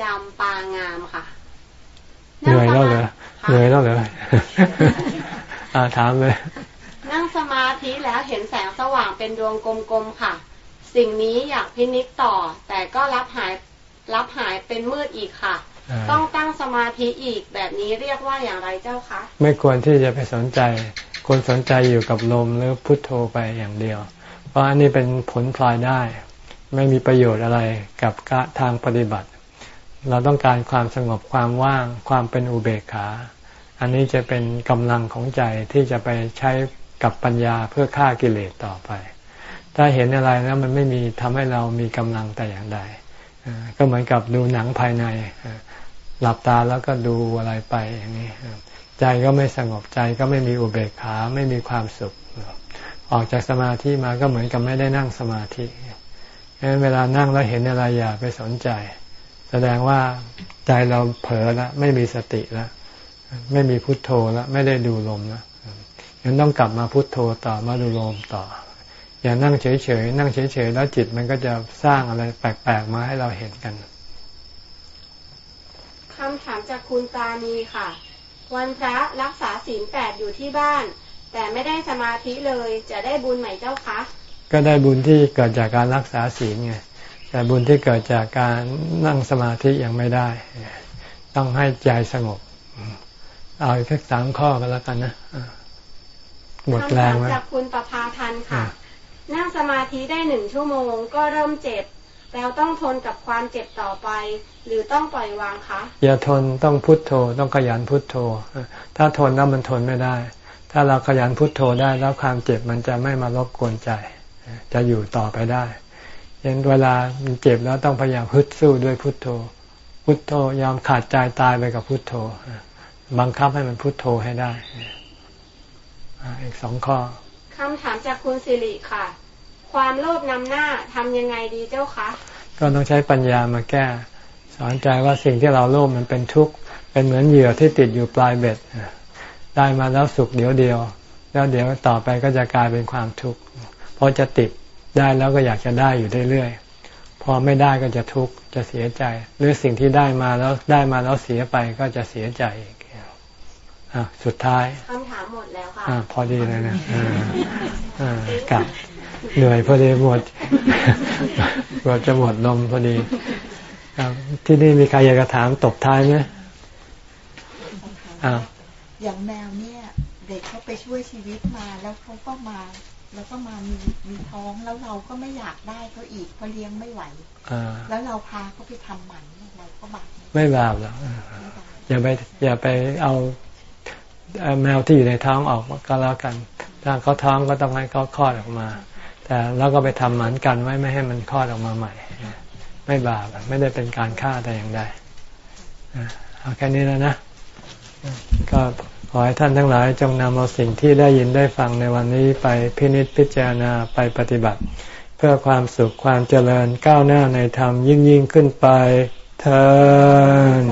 จำปางามค่ะเหนื่อยแล้วเหรอค่ะเหนื่อยแล้วเหรออ่าถามเลย นั่งสมาธิแล้วเห็นแสงสว่างเป็นดวงกลมๆค่ะ สิ่งนี้อยากพินิจต่อ แต่ก็รับหายรับหายเป็นมืดอีกค่ะอ่าต้องตั้งสมาธิอีกแบบนี้เรียกว่าอย่างไรเจ้าคะไม่ควรที่จะไปสนใจ ควรสนใจอยู่กับลมหรือพุทโธไปอย่างเดียว เพราะอันนี้เป็นผลพลอยได้ ไม่มีประโยชน์อะไรกับกะทางปฏิบัติ เราต้องการความสงบความว่าง ความเป็นอุเบกขา อันนี้จะเป็นกำลังของใจที่จะไปใช้กับปัญญาเพื่อฆ่ากิเลสต่อไป ถ้าเห็นอะไรแล้วมันไม่มีทำให้เรามีกำลังแต่อย่างใดก็เหมือนกับดูหนังภายในหลับตาแล้วก็ดูอะไรไปอย่างนี้ใจก็ไม่สงบใจก็ไม่มีอุเบกขาไม่มีความสุข ออกจากสมาธิมาก็เหมือนกับไม่ได้นั่งสมาธิงั้นเวลานั่งแล้วเห็นอะไรอย่าไปสนใจ แสดงว่าใจเราเผลอแล้วไม่มีสติแล้วไม่มีพุทโธแล้วไม่ได้ดูลมแล้วยังต้องกลับมาพุทโธต่อมาดูลมต่อ อย่านั่งเฉยๆนั่งเฉยๆแล้วจิตมันก็จะสร้างอะไรแปลกๆมาให้เราเห็นกันคำถามจากคุณตานีค่ะ วันพระรักษาศีลแปดอยู่ที่บ้าน แต่ไม่ได้สมาธิเลยจะได้บุญไหมเจ้าคะ ก็ได้บุญที่เกิดจากการรักษาศีลไงแต่บุญที่เกิดจากการนั่งสมาธิยังไม่ได้ ต้องให้ใจสงบ เอาแค่สามข้อก็แล้วกันนะหมดแรงคำถามแล้วจากคุณประภาพันธ์ค่ะอ่า นั่งสมาธิได้หนึ่งชั่วโมงก็เริ่มเจ็บ แล้วต้องทนกับความเจ็บต่อไป หรือต้องปล่อยวางคะ อย่าทนต้องพุทโธต้องขยันพุทโธ ถ้าทนแล้วมันทนไม่ได้ ถ้าเราขยันพุทโธได้แล้วความเจ็บมันจะไม่มารบกวนใจ จะอยู่ต่อไปได้ยันเวลามันเจ็บแล้วต้องพยายามฮึดสู้ด้วยพุทโธ พุทโธยอมขาดใจตายไปกับพุทโธ บังคับให้มันพุทโธให้ได้อีกสองข้อ คำถามจากคุณสิริค่ะ ความโลภนำหน้าทำยังไงดีเจ้าคะ ก็ต้องใช้ปัญญามาแก้ สอนใจว่าสิ่งที่เราโลภมันเป็นทุกข์ เป็นเหมือนเหยื่อที่ติดอยู่ปลายเบ็ด ได้มาแล้วสุขเดียวเดียว แล้วเดี๋ยวต่อไปก็จะกลายเป็นความทุกข์ เพราะจะติดได้แล้วก็อยากจะได้อยู่เรื่อยๆ พอไม่ได้ก็จะทุกข์ จะเสียใจ หรือสิ่งที่ได้มาแล้วได้มาแล้วเสียไปก็จะเสียใจอีก สุดท้ายคำถามหมดแล้วค่ะอ่าพอดีเลยนะอ่าอ่ากลับเหนื่อยพอดีหมดหมดจะหมดลมพอดีครับที่นี่มีใครอยากจะถามตบท้ายไหมอ้าวอย่างแมวเนี่ย เด็กเขาไปช่วยชีวิตมาแล้วเขาก็มา แล้วก็มามีมีท้องแล้วเราก็ไม่อยากได้เขาอีกเพราะเลี้ยงไม่ไหวอ่าแล้วเราพาเขาไปทำหมันเราก็บาปไหมไม่บาปหรอกอ่าไม่บาปอย่าไปอย่าไปเอาเอา แมวที่อยู่ในท้องออกก็แล้วกัน ถ้าเขาท้องก็ต้องให้เขาคลอดออกมา แต่เราก็ไปทำหมันกันไว้ไม่ให้มันคลอดออกมาใหม่ ไม่บาปไม่ได้เป็นการฆ่าแต่อย่างใดเอาแค่นี้แล้วนะ ก็ขอให้ท่านทั้งหลายจงนำเอาสิ่งที่ได้ยินได้ฟังในวันนี้ไปพินิจพิจารณาไปปฏิบัติ เพื่อความสุขความเจริญก้าวหน้าในธรรมยิ่งยิ่งขึ้นไปเธอ